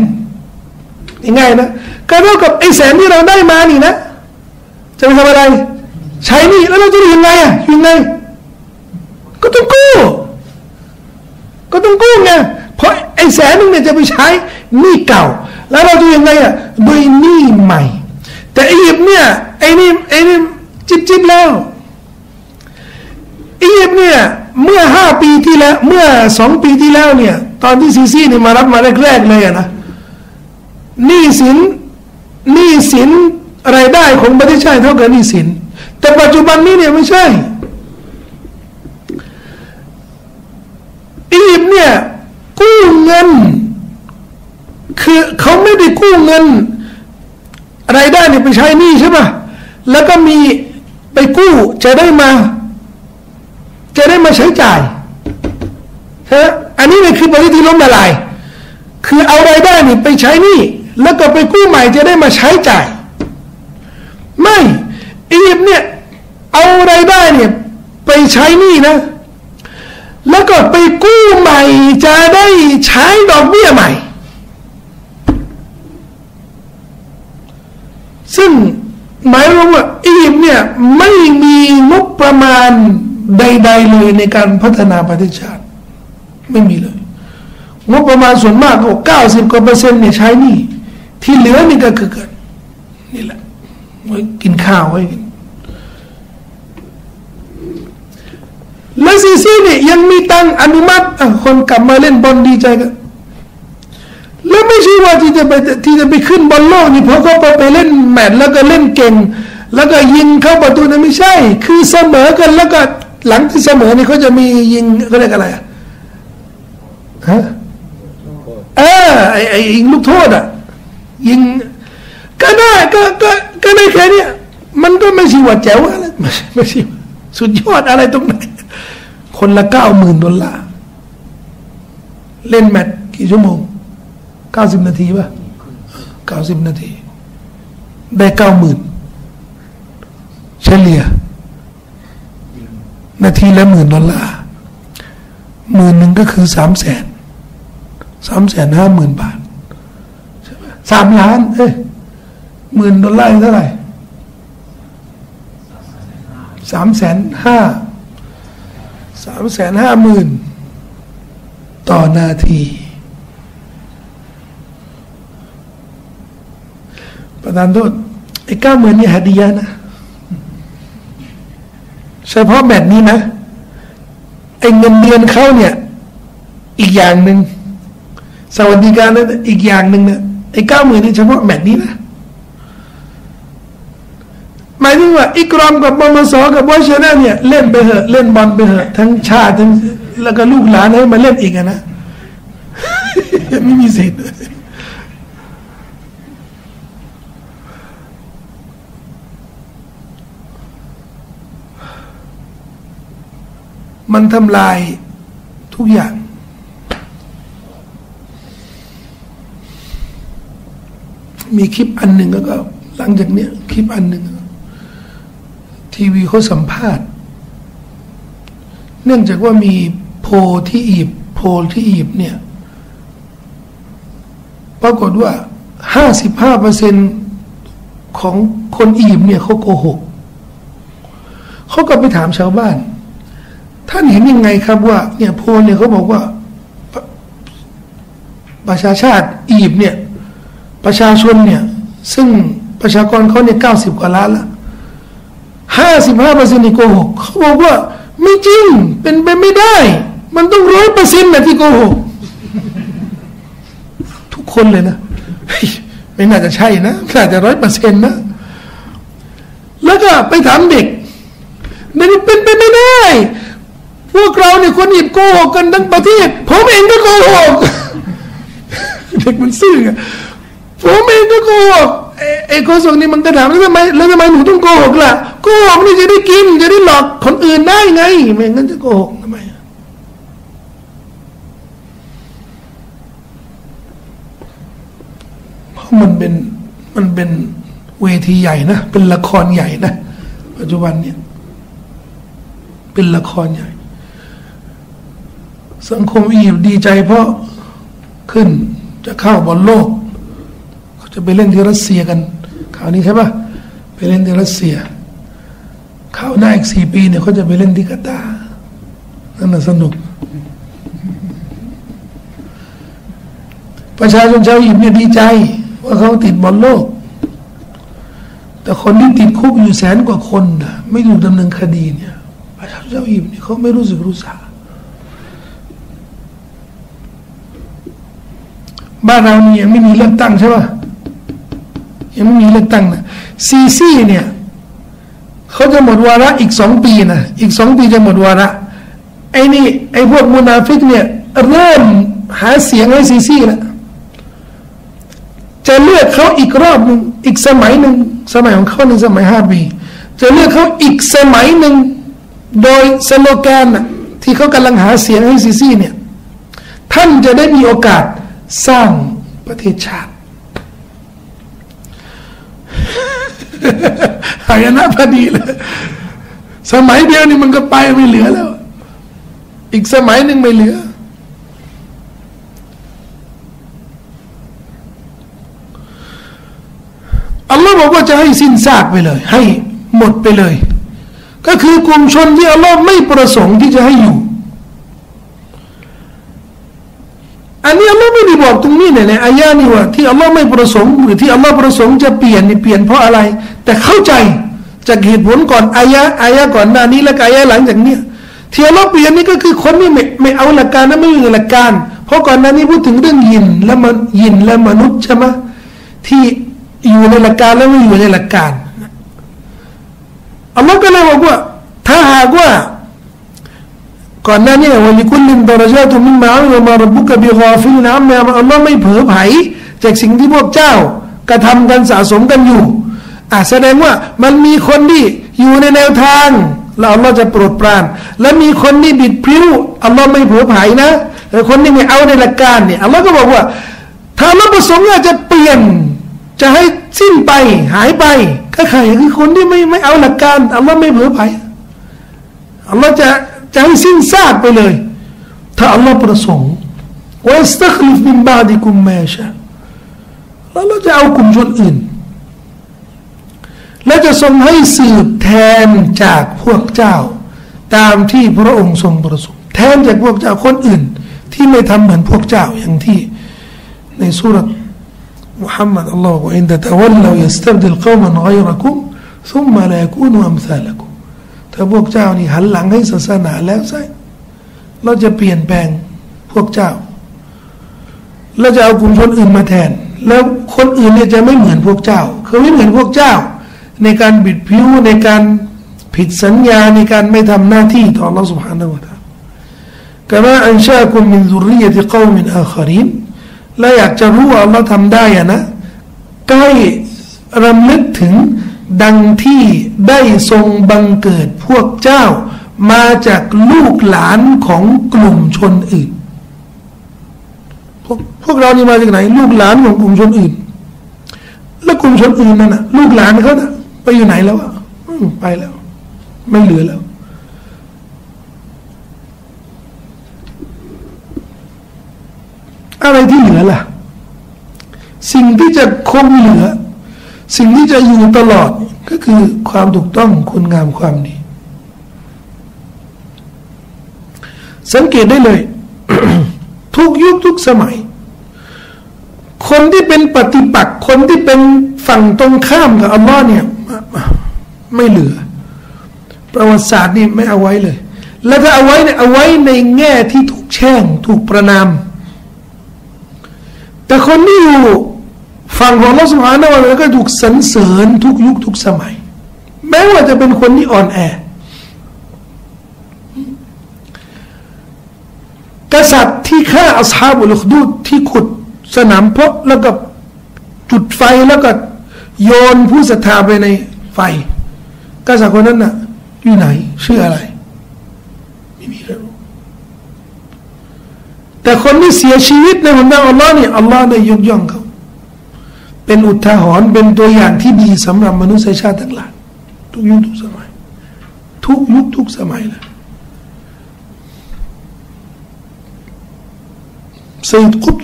ง่ายนะก็เท่ากับไอ้แสนที่เราได้มานี่นะ จะไปทำอะไร ใช้นี่แล้วเราจะยังไงอะยังไง ก็ต้องกู้ ก็ต้องกู้ไงเพราะไอ้แสนหนึ่งเนี่ยจะไปใช้หนี้เก่า แล้วเราจะยังไงอะด้วยหนี้ใหม่ แต่อียิปต์เนี่ยไอ้นี่ไอ้นี่จิบจิบแล้ว อียิปต์เนี่ยเมื่อห้าปีที่แล้ว เมื่อสองปีที่แล้วเนี่ย ตอนที่ซีซีนี่มารับมาแรกๆเลยนะหนี้สินหนี้สินรายได้ของประเทศชาติเท่ากับหนี้สิน แต่ปัจจุบันนี้เนี่ยไม่ใช่อียิปต์เนี่ยกู้เงิน คือเขาไม่ได้กู้เงินรายได้เนี่ยไปใช้หนี้ใช่ป่ะแล้วก็มีไปกู้จะได้มา จะได้มาใช้จ่ายฮะอันนี้เนี่ยคือปฏิทินล้มละลาย คือเอารายได้นี่ไปใช้นี่ แล้วก็ไปกู้ใหม่จะได้มาใช้จ่าย ไม่อียิปต์เนี่ยเอารายได้เนี่ยไปใช้นี่นะ แล้วก็ไปกู้ใหม่จะได้ใช้ดอกเบี้ยใหม่ ซึ่งหมายรวมว่าอียิปต์เนี่ยไม่มีงบประมาณ ใดๆเลยในการพัฒนาประเทศชาติ ไม่มีเลยงบประมาณส่วนมากก็เก้าสิบกว่าเปอร์เซ็นต์เนี่ยใช้นี่ ที่เหลือนี่ก็คือเกิดนี่แหละไว้กินข้าวไว้กินแล้วซีซีเนี่ยยังมีตังอนุมัติคนกลับมาเล่นบอลดีใจกันแล้วไม่ใช่ว่าที่จะไปที่จะไปขึ้นบอลโลกนี่เพราะเขาไปเล่นแมตช์แล้วก็เล่นเก่ง แล้วก็ยิงเข้าประตูนั่นไม่ใช่ คือเสมอกันแล้วก็ หลังที่เสมอนี่เขาจะมียิงเขาเรียกอะไรฮะเออไอไอยิงลูกโทษอะ ยิง ก็ได้ก็ก็ก็ได้แค่นี้มันก็ไม่ใช่ว่าแจ๋วอะไรไม่ไม่ใช่สุดยอดอะไรตรงไหนคนละเก้าหมื่นดอลลาร์เล่นแมตช์กี่ชั่วโมงเก้าสิบนาทีป่ะเก้าสิบนาที ได้เก้าหมื่นเฉลี่ย นาทีละหมื่นดอลลาร์หมื่นหนึ่งก็คือสามแสนสามแสนห้าหมื่นบาทสามล้านเอ้ยหมื่นดอลลาร์เท่าไหร่สามแสนห้าสามแสนห้าหมื่นต่อนาที ประธานโทษไอ้เก้าหมื่นนี่ฮัดียานะ เฉพาะแบบนี้นะไอ้เงินเดือนเขาเนี่ย อีกอย่างหนึ่งสวัสดิการนั้นอีกอย่างหนึ่งเนี่ยไอ้เก้าหมื่นนี่เฉพาะแบบนี้นะหมายถึงว่าอีกรอมกับบอมสกับบอชนะเนี่ยเล่นไปเหอะเล่นบอลไปเหอะทั้งชาติทั้งแล้วก็ลูกหลานให้มาเล่นอีกนะไม่มีสิทธิ์ มันทำลายทุกอย่าง มีคลิปอันหนึ่งแล้วก็หลังจากเนี้ยคลิปอันหนึ่งทีวีเขาสัมภาษณ์ เนื่องจากว่ามีโพที่อีบโพที่อีบเนี่ยปรากฏว่าห้าสิบห้าเปอร์เซ็นของคนอีบเนี่ยเขาโกหก เขาก็ไปถามชาวบ้าน ท่านเห็นยังไงครับว่า เนี่ยโพลเนี่ยเขาบอกว่า ประชาชาติอียิปต์เนี่ย ประชาชนเนี่ย ซึ่งประชากรเขาเนี่ยเก้าสิบกว่าล้านละห้าสิบห้าเปอร์เซ็นต์ที่โกหกเขาบอกว่า ไม่จริงเป็นไปไม่ได้ มันต้องร้อยเปอร์เซ็นต์นะที่โกหกทุกคนเลยนะไม่น่าจะใช่นะน่าจะร้อยเปอร์เซ็นต์นะ แล้วก็ไปถามเด็กมันเป็นไปไม่ได้ พวกเราเนี่ยคนอิบโกหกกันทั้งประเทศ ผมเองก็โกหกเด็กมันซื่อไงผมเองก็โกหกไอ้โกศกนี่มันก็ถามแล้วทำไมแล้วทำไมหนูต้องโกหกล่ะโกหกนี่จะได้กิน จะได้หลอกคนอื่นได้ไงไม่งั้นจะโกหกทำไมเพราะมันเป็นมันเป็นเวทีใหญ่นะ เป็นละครใหญ่นะ ปัจจุบันเนี่ย เป็นละครใหญ่ สังคมอียิปต์ดีใจเพราะขึ้นจะเข้าบอลโลกเขาจะไปเล่นที่รัสเซียกันข่าวนี้ใช่ปะไปเล่นที่รัสเซียข่าวหน้าอีกสี่ปีเนี่ยเขาจะไปเล่นที่กาตาร์นั่นน่ะสนุก ประชาชนชาวอียิปต์เนี่ยดีใจ ว่าเขาติดบอลโลก แต่คนที่ติดคุกอยู่แสนกว่าคนนะไม่ถูกดำเนินคดีเนี่ยประชาชนชาวอียิปต์เนี่ยเขาไม่รู้สึกรู้สา บ้านเรานี่ยังไม่มีเลือกตั้งใช่ป่ะยังไม่มีเลือกตั้งนะซีซีเนี่ยเขาจะหมดวาระอีกสองปีนะอีกสองปีจะหมดวาระไอ้นี่ไอ้พวกมุนาฟิกเนี่ยเริ่มหาเสียงให้ซีซีแล้วจะเลือกเขาอีกรอบหนึ่งอีกสมัยหนึ่งสมัยของเขาในสมัยห้าปีจะเลือกเขาอีกสมัยหนึ่งโดยสโลแกนที่เขากำลังหาเสียงให้ซีซีเนี่ยท่านจะได้มีโอกาส สร้างประเทศชาติหายนะพอดีเลย สมัยเดียวนี่มันก็ไปไม่เหลือแล้ว อีกสมัยหนึ่งไม่เหลือ อัลลอฮ์บอกว่าจะให้สิ้นซากไปเลย ให้หมดไปเลย ก็คือกลุ่มชนที่อัลลอฮ์ไม่ประสงค์ที่จะให้อยู่ อันนี้อัลลอฮ์ไม่ได้บอกตรงนี้เนี่ยในอายะนี้ว่าที่อัลลอฮ์ไม่ประสงค์หรือที่อัลลอฮ์ประสงค์จะเปลี่ยนนี่เปลี่ยนเพราะอะไร แต่เข้าใจจากเหตุผลก่อนอายะอายะก่อนหน้านี้และอายะหลังจากเนี้ยที่อัลลอฮ์เปลี่ยนนี่ก็คือคนที่ไม่ไม่เอาหลักการนั้นไม่มีหลักการ เพราะก่อนหน้านี้พูดถึงเรื่องยินและมันยินและมนุษย์ใช่ไหมที่อยู่ในหลักการและไม่อยู่ในหลักการอัลลอฮ์ก็เลยบอกว่าถ้าหากว่า ก่อนหน้านี้วันนี้คุณลินดารจาตุมิมาอัลมารับบุกบิกอฟิลน้ำแม่อัลลอฮ์ไม่เผยไผจากสิ่งที่พวกเจ้ากระทำกันสะสมกันอยู่อะแสดงว่ามันมีคนที่อยู่ในแนวทางแล้วอัลลอฮ์จะโปรดปราน และมีคนที่บิดพริ้วอัลลอฮ์ไม่เผยไผนะแต่คนที่ไม่เอาในหลักการเนี่ยอัลลอฮ์ก็บอกว่าถ้าอัลลอฮ์ประสงค์อาจจะเปลี่ยน จะให้สิ้นไปหายไปก็ใครคือคนที่ไม่ไม่เอาหลักการอัลลอฮ์ไม่เผยไผอัลลอฮ์จะ จะให้สิ้นซากไปเลย ถ้าอัลลอฮ์ประสงค์ ว่าสตัคลิฟมินบาดิกุมมาชาแล้วเราจะเอากลุ่มชนอื่น และจะทรงให้สืบแทนจากพวกเจ้า ตามที่พระองค์ทรงประสงค์แทนจากพวกเจ้าคนอื่น ที่ไม่ทำเหมือนพวกเจ้าอย่างที่ในสุรมุฮัมมัดอัลลอฮฺว่าอินตะวัลลวยสตับดิลกอมันไกรกุม ثم لا يكونوا أمثالكم ถ้าพวกเจ้านี่หันหลังให้ศาสนาแล้วใช่เราจะเปลี่ยนแปลงพวกเจ้า เราจะเอากลุ่มชนอื่นมาแทน แล้วคนอื่นเนี่ยจะไม่เหมือนพวกเจ้า คือไม่เหมือนพวกเจ้า ในการบิดผิวในการผิดสัญญาในการไม่ทำหน้าที่ต่อเราสุภาพนวตา كما أنشأكم من ذرية قوم آخرين และอยากจะรู้ว่าเราทำได้อะนะใกล้รำลึกถึง ดังที่ได้ทรงบังเกิดพวกเจ้า มาจากลูกหลานของกลุ่มชนอื่น พวกพวกเรานี่มาจากไหน ลูกหลานของกลุ่มชนอื่น แล้วกลุ่มชนอื่นนั่นนะลูกหลานเขานะไปอยู่ไหนแล้วอะไปแล้ว ไม่เหลือแล้ว อะไรที่เหลือล่ะ สิ่งที่จะคงเหลือ สิ่งที่จะอยู่ตลอดก็คือความถูกต้องคุณงามความดี สังเกตได้เลย ทุกยุคทุกสมัย คนที่เป็นปฏิปักษ์คนที่เป็นฝั่งตรงข้ามกับอัลลอฮ์เนี่ย ไม่เหลือ ประวัติศาสตร์นี่ไม่เอาไว้เลย แล้วถ้าเอาไว้เนี่ยเอาไว้ในแง่ที่ถูกแช่งถูกประนาม แต่คนที่อยู่ ฝั่งของลอสุภานวะแล้วก็ถูกสรรเสริญทุกยุคทุกสมัย แม้ว่าจะเป็นคนที่อ่อนแอกษัตริย์ที่ฆ่าอัสฮาบุลขดูดที่ขุดสนามเพาะแล้วก็จุดไฟแล้วก็โยนผู้ศรัทธาไปในไฟ กษัตริย์คนนั้นน่ะ อยู่ไหนชื่ออะไรไม่มีใครรู้แต่คนที่เสียชีวิตในหนทางอัลลอฮ์เนี่ยอัลลอฮ์ได้ยกย่องเขา เป็นอุทาหรณ์เป็นตัวอย่างที่ดีสำหรับมนุษยชาติทั้งหลายทุกยุคทุกสมัย ทุกยุคทุกสมัยเลยซีดกุต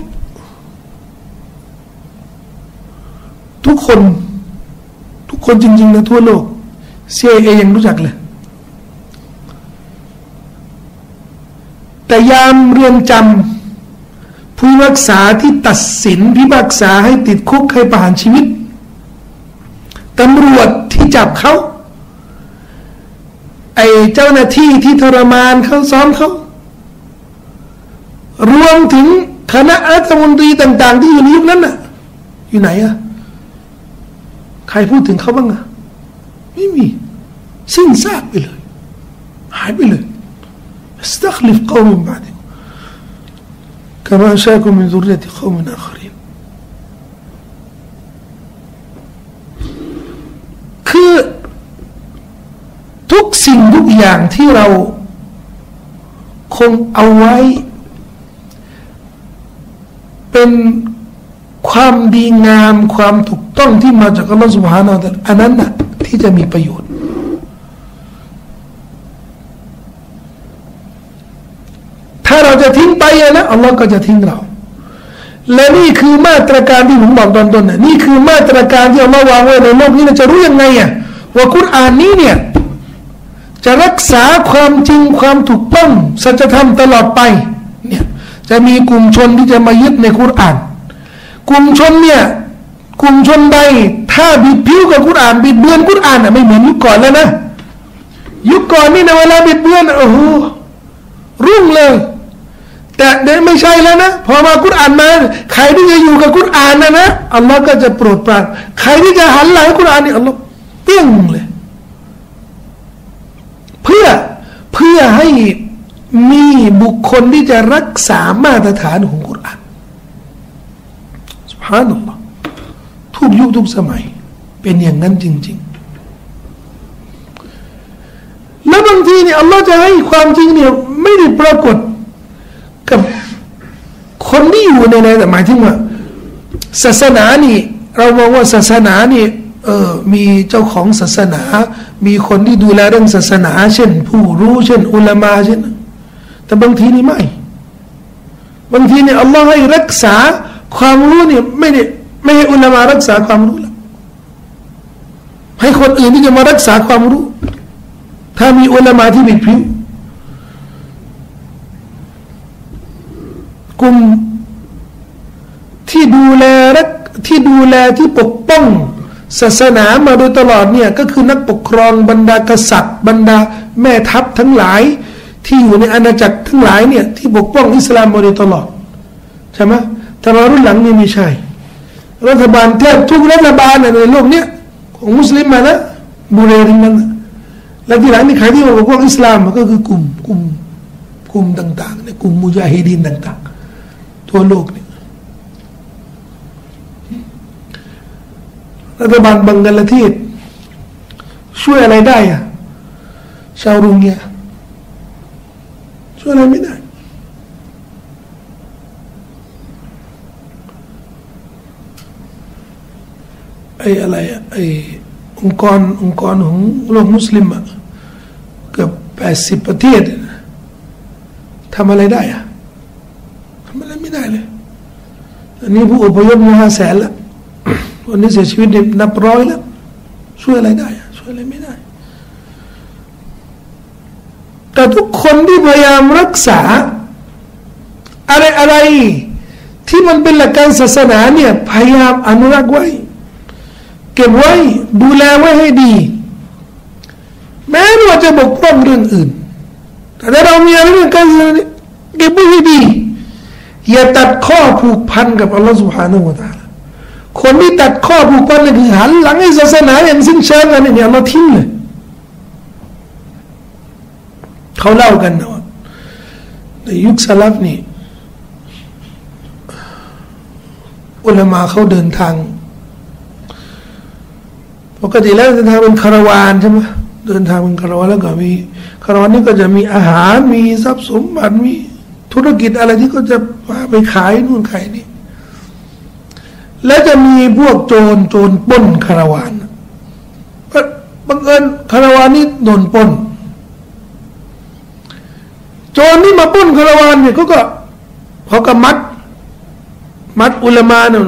ทุกคน ทุกคนจริงๆนะทั่วโลกเซียเอยังรู้จักเลย แต่ยามเรือนจำ ผู้รักษาที่ตัดสินพิพากษาให้ติดคุกให้ประหารชีวิตตำรวจที่จับเขาไอ้เจ้าหน้าที่ที่ทรมานเขาซ้อมเขารวมถึงคณะรัฐมนตรีต่าง ๆ ที่อยู่ในยุคนั้นน่ะ อยู่ไหนอะใครพูดถึงเขาบ้างอะไม่มีสิ้นซากไปเลย หายไปเลยสตักลิฟกอมบาดี كما أنشاكم من ذرية قوم آخرين คือทุกสิ่งทุกอย่างที่เราคงเอาไว้ เป็นความดีงามความถูกต้องที่มาจากอัลลอฮฺสุบฮานาอันนั้นนะที่จะมีประโยชน์ ์ จะทิ้งไปนะอัลลอฮ์ก็จะทิ้งเรา และนี่คือมาตรการที่ผมบอกตอนต้นนะนี่คือมาตรการที่อัลลอฮ์วางไว้ในโลกนี้เราจะรู้ยังไงอะว่าคุรานนี้เนี่ยจะรักษาความจริงความถูกต้องสัจธรรมตลอดไปเนี่ยจะมีกลุ่มชนที่จะมายึดในคุราน กลุ่มชนเนี่ยกลุ่มชนใดถ้าบิดผิวกับคุรานบิดเบือนคุรานอะไม่เหมือนยุคก่อนแล้วนะ ยุคก่อนนี่ในเวลาบิดเบือนโอ้โหรุ่งเลย แต่เดี๋ยวไม่ใช่แล้วนะ พอมากุรอานมาใครที่จะอยู่กับกุรอานนะนะอัลลอฮ์ก็จะโปรดปรานใครที่จะหันหลังกุรอานนี่อัลลอฮ์เปี้ยงเลยเพื่อเพื่อให้มีบุคคลที่จะรักษามาตรฐานของกุรอานสุภานัลลอฮ์ทุกยุคทุกสมัย เป็นอย่างนั้นจริง ๆ แล้วบางทีเนี่ยอัลลอฮ์จะให้ความจริงเนี่ยไม่ได้ปรากฏ กับคนที่อยู่ในในั้นหมายถึงว่า ศาสนานี่ เรามองว่าศาสนานี่เออมีเจ้าของศาสนา มีคนที่ดูแลเรื่องศาสนา เช่น ผู้รู้เช่น อุลามาเช่น แต่บางทีนี่ไม่ บางทีเนี่ยอัลลอฮ์ให้รักษาความรู้เนี่ยไม่ได้ไม่ให้อุลามารักษาความรู้ล้วให้คนอื่นที่จะมารักษาความรู้ ถ้ามีอุลามาที่บิดผิวก ลุ่มที่ดูแลรักที่ดูแลที่ปกป้องศาสนามาโดยตลอดเนี่ยก็คือนักปกครองบรรดากษัตริย์ บรรดาแม่ทัพทั้งหลาย ที่อยู่ในอาณาจักรทั้งหลายเนี่ยที่ปกป้องอิสลามมาโดยตลอดใช่ไหมแต่มารุ่นหลังนี่ไม่ใช่ รัฐบาลแทบทุกรัฐบาลในโลกเนี้ยของมุสลิมมานะบูเรริมันแล้วที่หลังนี่ใครที่มาปกป้องอิสลามก็คือกลุ่มกลุ่มกลุ่มต่างๆเนี่ยกลุ่มมุจาฮิดีนต่าง ทั่วโลกเนี่ยรัฐบาลบังกลาเทศช่วยอะไรได้อะชาวรุงเนี่ยช่วยอะไรไม่ได้ไอ้อะไรอะไอ้องค์กรองค์กรของโลกมุสลิมอะเกือบแปดสิบประเทศทำอะไรได้อะ ไม่ได้เลยอันนี้ผู้อพยพมาห้าแสนแล้ววันนี้เสียชีวิตนับร้อยแล้วช่วยอะไรได้ ช่วยอะไรไม่ได้ แต่ทุกคนที่พยายามรักษา อะไรอะไรที่มันเป็นหลักการศาสนาเนี่ยพยายามอนุรักษ์ไว้ เก็บไว้ดูแลไว้ให้ดี แม้ว่าจะบกพร่องเรื่องอื่น แต่ถ้าเรามีอะไรเรื่องการศาสนาเก็บไว้ให้ดี อย่าตัดข้อผูกพันกับอัลลอฮฺสุบฮานุวาตาลคนที่ตัดข้อผูกพันเลยคือหันหลังให้ศาสนาอย่างสิ้นเชิงอันนี้เนี่ยเราทิ้งเลยเขาเล่ากันนะว่าในยุคสลับนี่อุลามาเขาเดินทางปกติแล้วเดินทางเป็นคาราวานใช่ไหมเดินทางเป็นคาราวานแล้วก็มีคาราวานนี่ก็จะมีอาหารมีทรัพย์สมบัติมี ธุรกิจอะไรที่ก็จะไปขายนู่นขายนี่แล้วจะมีพวกโจรโจรป้นคาราวานบังเอิญคาราวานนี้โดนป้น โจรนี่มาป้นคาราวานเนี่ยเขาก็เขาก็มัด มัดอุลามาเนี่ย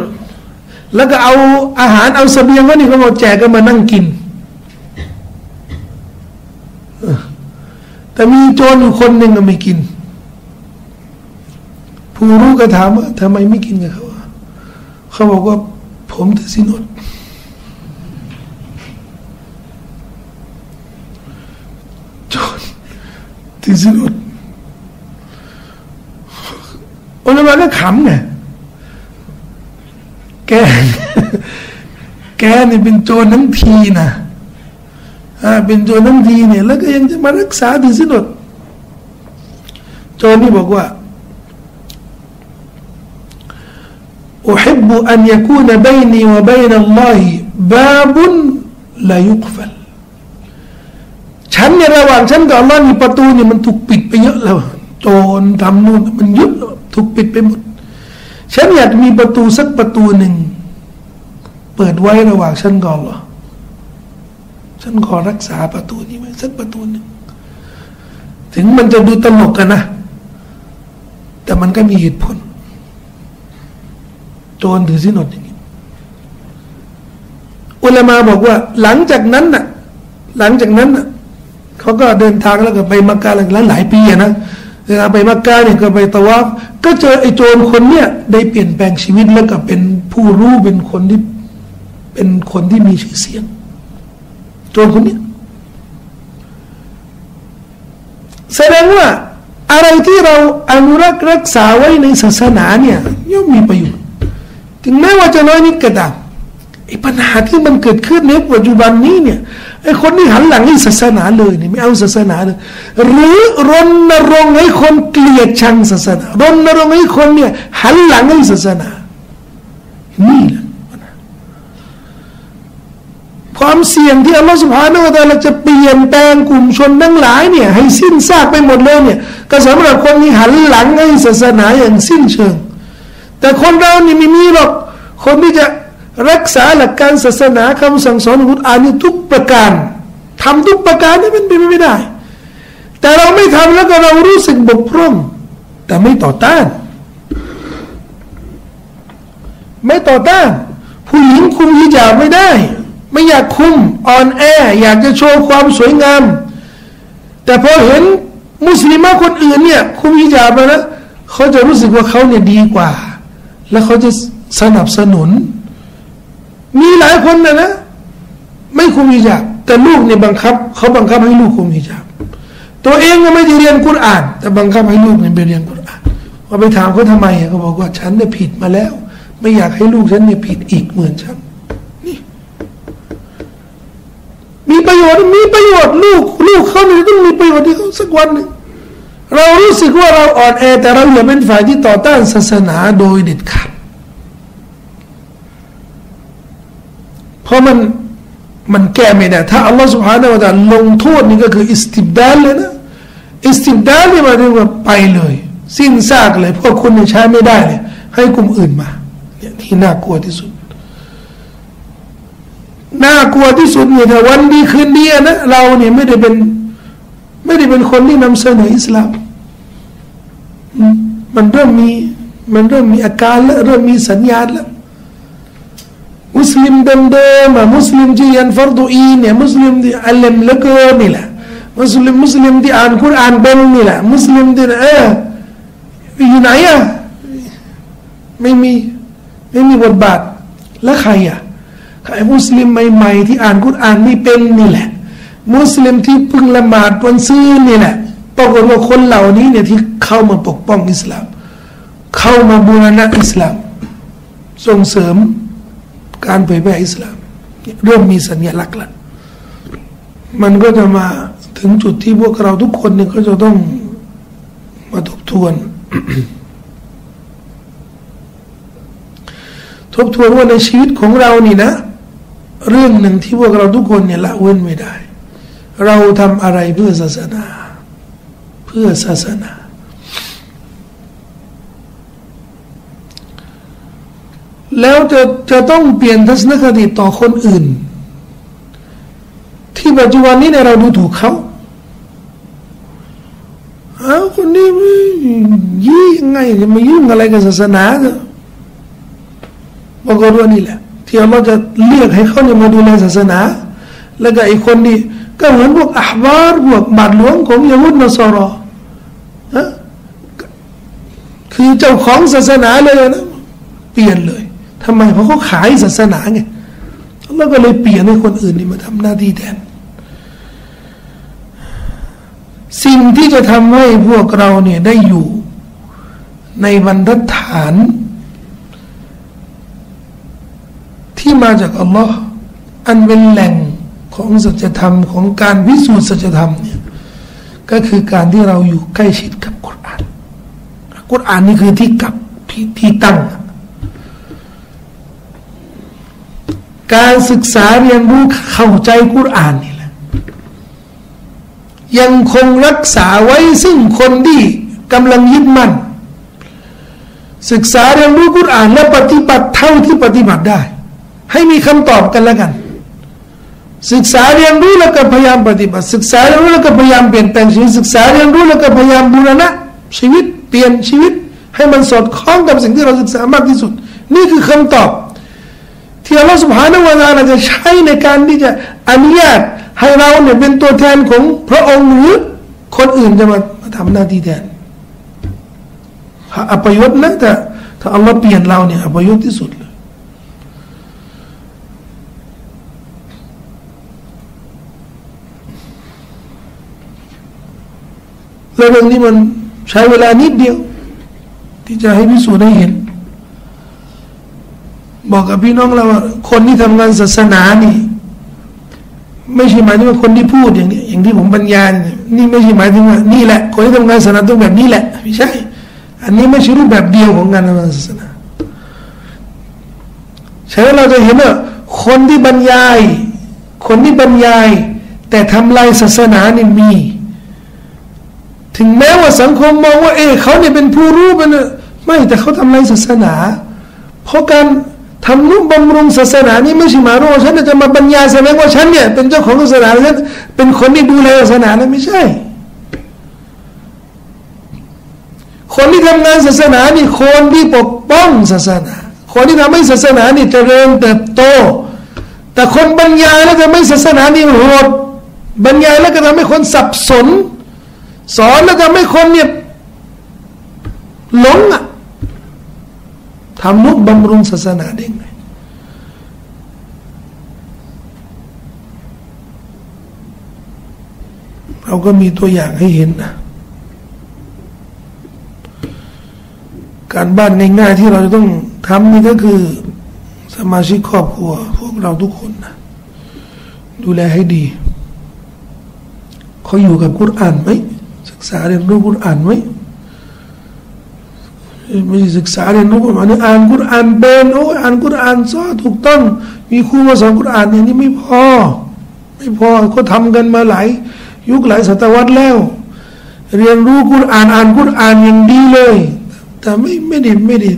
แล้วก็เอาอาหารเอาเสบียงก็นี่เขาบอกแจกกันมานั่งกิน แต่มีโจรอยู่คนหนึ่งก็ไม่กิน ผู้รู้ก็ถามว่าทำไมไม่กินกับเขาเขาบอกว่า ผมจะสินดจนที่สินดอุลามาก็ขำไงแก แกนี่เป็นโจรทั้งทีนะอ่าเป็นโจรทั้งทีเนี่ย แล้วก็ยังจะมารักษาที่สินดโจรนี่บอกว่า أحب أن يكون بيني وبين الله باب لا يقفل ฉันเนี่ยระหว่างฉันกับอัลลอฮ์มีประตูเนี่ยมันถูกปิดไปเยอะแล้วโจรทำนู่นมันยุบถูกปิดไปหมด ฉันอยากมีประตูสักประตูหนึ่งเปิดไว้ระหว่างฉันกับอัลลอฮ์ฉันขอรักษาประตูนี้ไว้สักประตูหนึ่งถึงมันจะดูตลกกันนะ แต่มันก็มีเหตุผลโ จรถือสินอดอย่างนี้อุลามาบอกว่า หลังจากนั้นน่ะ หลังจากนั้นน่ะเขาก็เดินทางแล้วก็ไปมักกะหลายหลายปีนะเวลาไปมักกะเนี่ยก็ไปตะวัฟก็เจอไอ้โจรคนเนี้ยได้เปลี่ยนแปลงชีวิตแล้วก็เป็นผู้รู้เป็นคนที่เป็นคนที่มีชื่อเสียง โจรคนนี้แสดงว่าอะไรที่เราอนุรักษ์รักษาไว้ในศาสนาเนี่ยย่อมมีประโยชน์ ถึงแม้ว่าจะน้อยนิดก็ตามไอ้ปัญหาที่มันเกิดขึ้นในปัจจุบันนี้เนี่ยไอ้คนที่หันหลังให้ศาสนาเลยเนี่ยไม่เอาศาสนาเลยหรือรณรงค์ให้คนเกลียดชังศาสนารณรงค์ให้คนเนี่ยหันหลังให้ศาสนา นี่แหละความเสี่ยงที่อัลลอฮฺสุบฮานาอัลลอฮฺจะเปลี่ยนแปลงกลุ่มชนทั้งหลายเนี่ยให้สิ้นซากไปหมดเลยเนี่ยก็สำหรับคนที่หันหลังให้ศาสนาอย่างสิ้นเชิง แต่คนเรานี่ไม่มีหรอก คนที่จะรักษาหลักการศาสนาคำสั่งสอนของุตอานี่ทุกประการทำทุกประการนี่มันเป็นไม่ได้ แต่เราไม่ทำแล้วก็เรารู้สึกบกพร่อง แต่ไม่ต่อต้าน ไม่ต่อต้าน ผู้หญิงคุมฮิญาบไม่ได้ ไม่อยากคุมอ่อนแอ อยากจะโชว์ความสวยงาม แต่พอเห็นมุสลิมคนอื่นเนี่ยคุมฮิญาบมาแล้วเขาจะรู้สึกว่าเขาเนี่ยดีกว่า แล้วเขาจะสนับสนุน มีหลายคนนะนะ ไม่คุมฮิญาบแต่ลูกเนี่ยบังคับเขาบังคับให้ลูกคุมฮิญาบตัวเองก็ไม่ได้เรียนกุรอาน แต่บังคับให้ลูกเนี่ยไปเรียนกุรอานว่าไปถามเขาทำไมเขาบอกว่าฉันเนี่ยผิดมาแล้ว ไม่อยากให้ลูกฉันเนี่ยผิดอีกเหมือนฉันนี่มีประโยชน์มีประโยชน์ลูก ลูกเขาเนี่ยต้องมีประโยชน์ที่เขาสักวันหนึ่ง เรารู้สึกว่าเราอ่อนแอแต่เราอย่าเป็นฝ่ายที่ต่อต้านศาสนาโดยเด็ดขาดเพราะมันมันแก้ไม่ได้ถ้าอัลลอฮฺสุบฮานาอัลลอฮลงโทษนี่ก็คืออิสติบดาลเลยนะอิสติบดาลนี่มาถึงว่าไปเลย สิ้นซากเลยพวกคุณใช้ไม่ได้เลยให้กลุ่มอื่นมาเนี่ยที่น่ากลัวที่สุดน่ากลัวที่สุดเนี่ยถ้าวันดีคืนดีนะเราเนี่ยไม่ได้เป็น ไม่ได้เป็นคนที่นำเสนออิสลามมันเริ่มมีมันเริ่มมีอาการแล้วเริ่มมีสัญญาณแล้วมุสลิมเดิมๆมุสลิมที่ยันฟรดูอีเนี่ยมุสลิมที่อัลเลมเลกนี่แหละมุสลิมมุสลิมที่อ่านคุรานเป็นนี่แหละมุสลิมที่เอออยู่ไหนอะไม่มีไม่มีบทบาทแล้วใครอะใครมุสลิมใหม่ๆที่อ่านคุรานไม่เป็นนี่แหละ มุสลิมที่เพิ่งละหมาดวันซื่อนี่แหละปรากฏว่าคนเหล่านี้เนี่ยที่เข้ามาปกป้องอิสลาม เข้ามาบูรณะอิสลาม ส่งเสริมการเผยแพร่อิสลาม เริ่มมีสัญลักษณ์ล้วมันก็จะมาถึงจุดที่พวกเราทุกคนเนี่ยก็จะต้องมาทบทวน ทบทวนว่าในชีวิตของเรานี่นะ เรื่องหนึ่งที่พวกเราทุกคนเนี่ยละเว้นไม่ได้ เราทำอะไรเพื่อศาสนา เพื่อศาสนา แล้วจะจะต้องเปลี่ยนทัศนคติต่อคนอื่น ที่ปัจจุบันนี้เนี่ยเราดูถูกเขาเอาคนนี้ยี่ยังไงจะมายุ่งอะไรกับศาสนาเถอะบอกว่านี่แหละที่เราจะเรียกให้เขาเนี่ยมาดูแลศาสนา แล้วก็ไอ้คนนี้ ก็เหมือนพวกอับาร์พวกบาดหลวงของยาวุฒนสรอคือเจ้าของศาสนาเลยนะเปลี่ยนเลยทำไมเพราะเขาขายศาสนาไงแล้วก็เลยเปลี่ยนให้คนอื่นนี่มาทำหน้าที่แทนสิ่งที่จะทำให้พวกเราเนี่ยได้อยู่ในบรรทัดฐาน ที่มาจากอัลลอฮ์อันเป็นแหล่ง ของสัจธรรมของการวิสูจน์สัจธรรมเนี่ยก็คือการที่เราอยู่ใกล้ชิดกับกุรอานกุรอานนี่คือที่กับที่ตั้ง การศึกษาเรียนรู้เข้าใจกุรอานนี่แหละยังคงรักษาไว้ซึ่งคนที่กำลังยึดมั่นศึกษาเรียนรู้กุรอานและปฏิบัติเท่าที่ปฏิบัติได้ ให้มีคำตอบกันแล้วกัน ศึกษาเรียนรู้แล้วก็พยายามปฏิบัติ ศึกษาเรียนรู้แล้วก็พยายามเปลี่ยนแปลงชีวิตศึกษาเรียนรู้แล้วก็พยายามบูรณะชีวิตเปลี่ยนชีวิต ให้มันสอดคล้องกับสิ่งที่เราศึกษามากที่สุด นี่คือคำตอบ ที่อัลลอฮฺสุบฮานาวะตาลาจะใช้ในการที่จะอนุญาตให้เราเนี่ยเป็นตัวแทนของพระองค์หรือคนอื่นจะมามาทำหน้าที่แทนอัปยศนะแต่ถ้าอัลลอฮ์เปลี่ยนเราเนี่ยอัปยศที่สุดเลยแล้ว เรื่องนี้มันใช้เวลานิดเดียว ที่จะให้พิสูจน์ให้เห็น บอกกับพี่น้องเราว่า คนที่ทำงานศาสนานี่ ไม่ใช่หมายถึงว่าคนที่พูดอย่างนี้ อย่างที่ผมบรรยายนี่ไม่ใช่หมายถึงว่านี่แหละคนที่ทำงานศาสนาต้องแบบนี้แหละไม่ใช่ อันนี้ไม่ใช่รูปแบบเดียวของงานทำงานศาสนาฉะนั้นเราจะเห็นว่าคนที่บรรยาย คนที่บรรยาย แต่ทำลายศาสนานี่มี ถึงแม้ว่าสังคมมองว่า เออเขาเนี่ยเป็นผู้รู้เป็นไม่แต่เขาทำลายศาสนา เพราะการทำนุบำรุงศาสนานี่ไม่ใช่มายว่าฉันจะมาบรรยายแสดงว่าฉันเนี่ยเป็นเจ้าของศาสนาฉันเป็นคนที่ดูแลศาสนานะไม่ใช่ คนที่ทำงานศาสนานี่คนที่ปกป้องศาสนา คนที่ทำให้ศาสนาเนี่ยเจริญเติบโต แต่คนบรรยายแล้วทำให้ศาสนานี่โหดบรรยายแล้วก็ทำให้คนสับสน สอนแล้วทำให้คนเนี่ยหลงอะทำนุบำรุงศาสนาได้ไงเราก็มีตัวอย่างให้เห็นนะการบ้านง่ายๆที่เราจะต้องทำนี่ก็คือสมาชิกครอบครัว พวกเราทุกคนนะดูแลให้ดี เขาอยู่กับกุรอานไหม ศึกษาเรียนรู้กุรอานไหมไม่ศึกษาเรียนรู้กุรอานอ่านกุรอานเป็นโอ้อ่านกุรอานซอถูกต้อง มีครูมาสอนกุรอานอย่างนี้ไม่พอ ไม่พอก็ทำกันมาหลายยุคหลายศตวรรษแล้ว เรียนรู้กุรอานอ่านกุรอานอย่างดีเลย แต่ไม่ไม่ได้ไม่ได้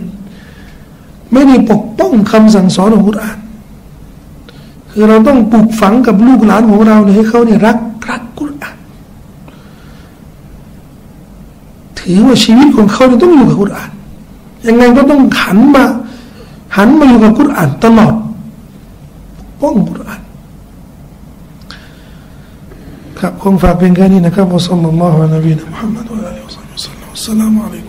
ไม่ได้ปกป้องคำสั่งสอนของกุรอาน คือเราต้องปลูกฝังกับลูกหลานของเราเนี่ยให้เขาเนี่ยรักรักกุรอาน ถือว่าชีวิตของเขาต้องอยู่กับกุรอานยังไงก็ต้องหันมาหันมาอยู่กับกุรอานตลอดป้องกุรอานครับคงฝากเพียงแค่นี้นะครับอัสลลัลลอฮุอะลัยฮิวะสัลลัมอัลลอฮุอะลัยฮิวะสัลลัมอัสสลามุอะลัยกุม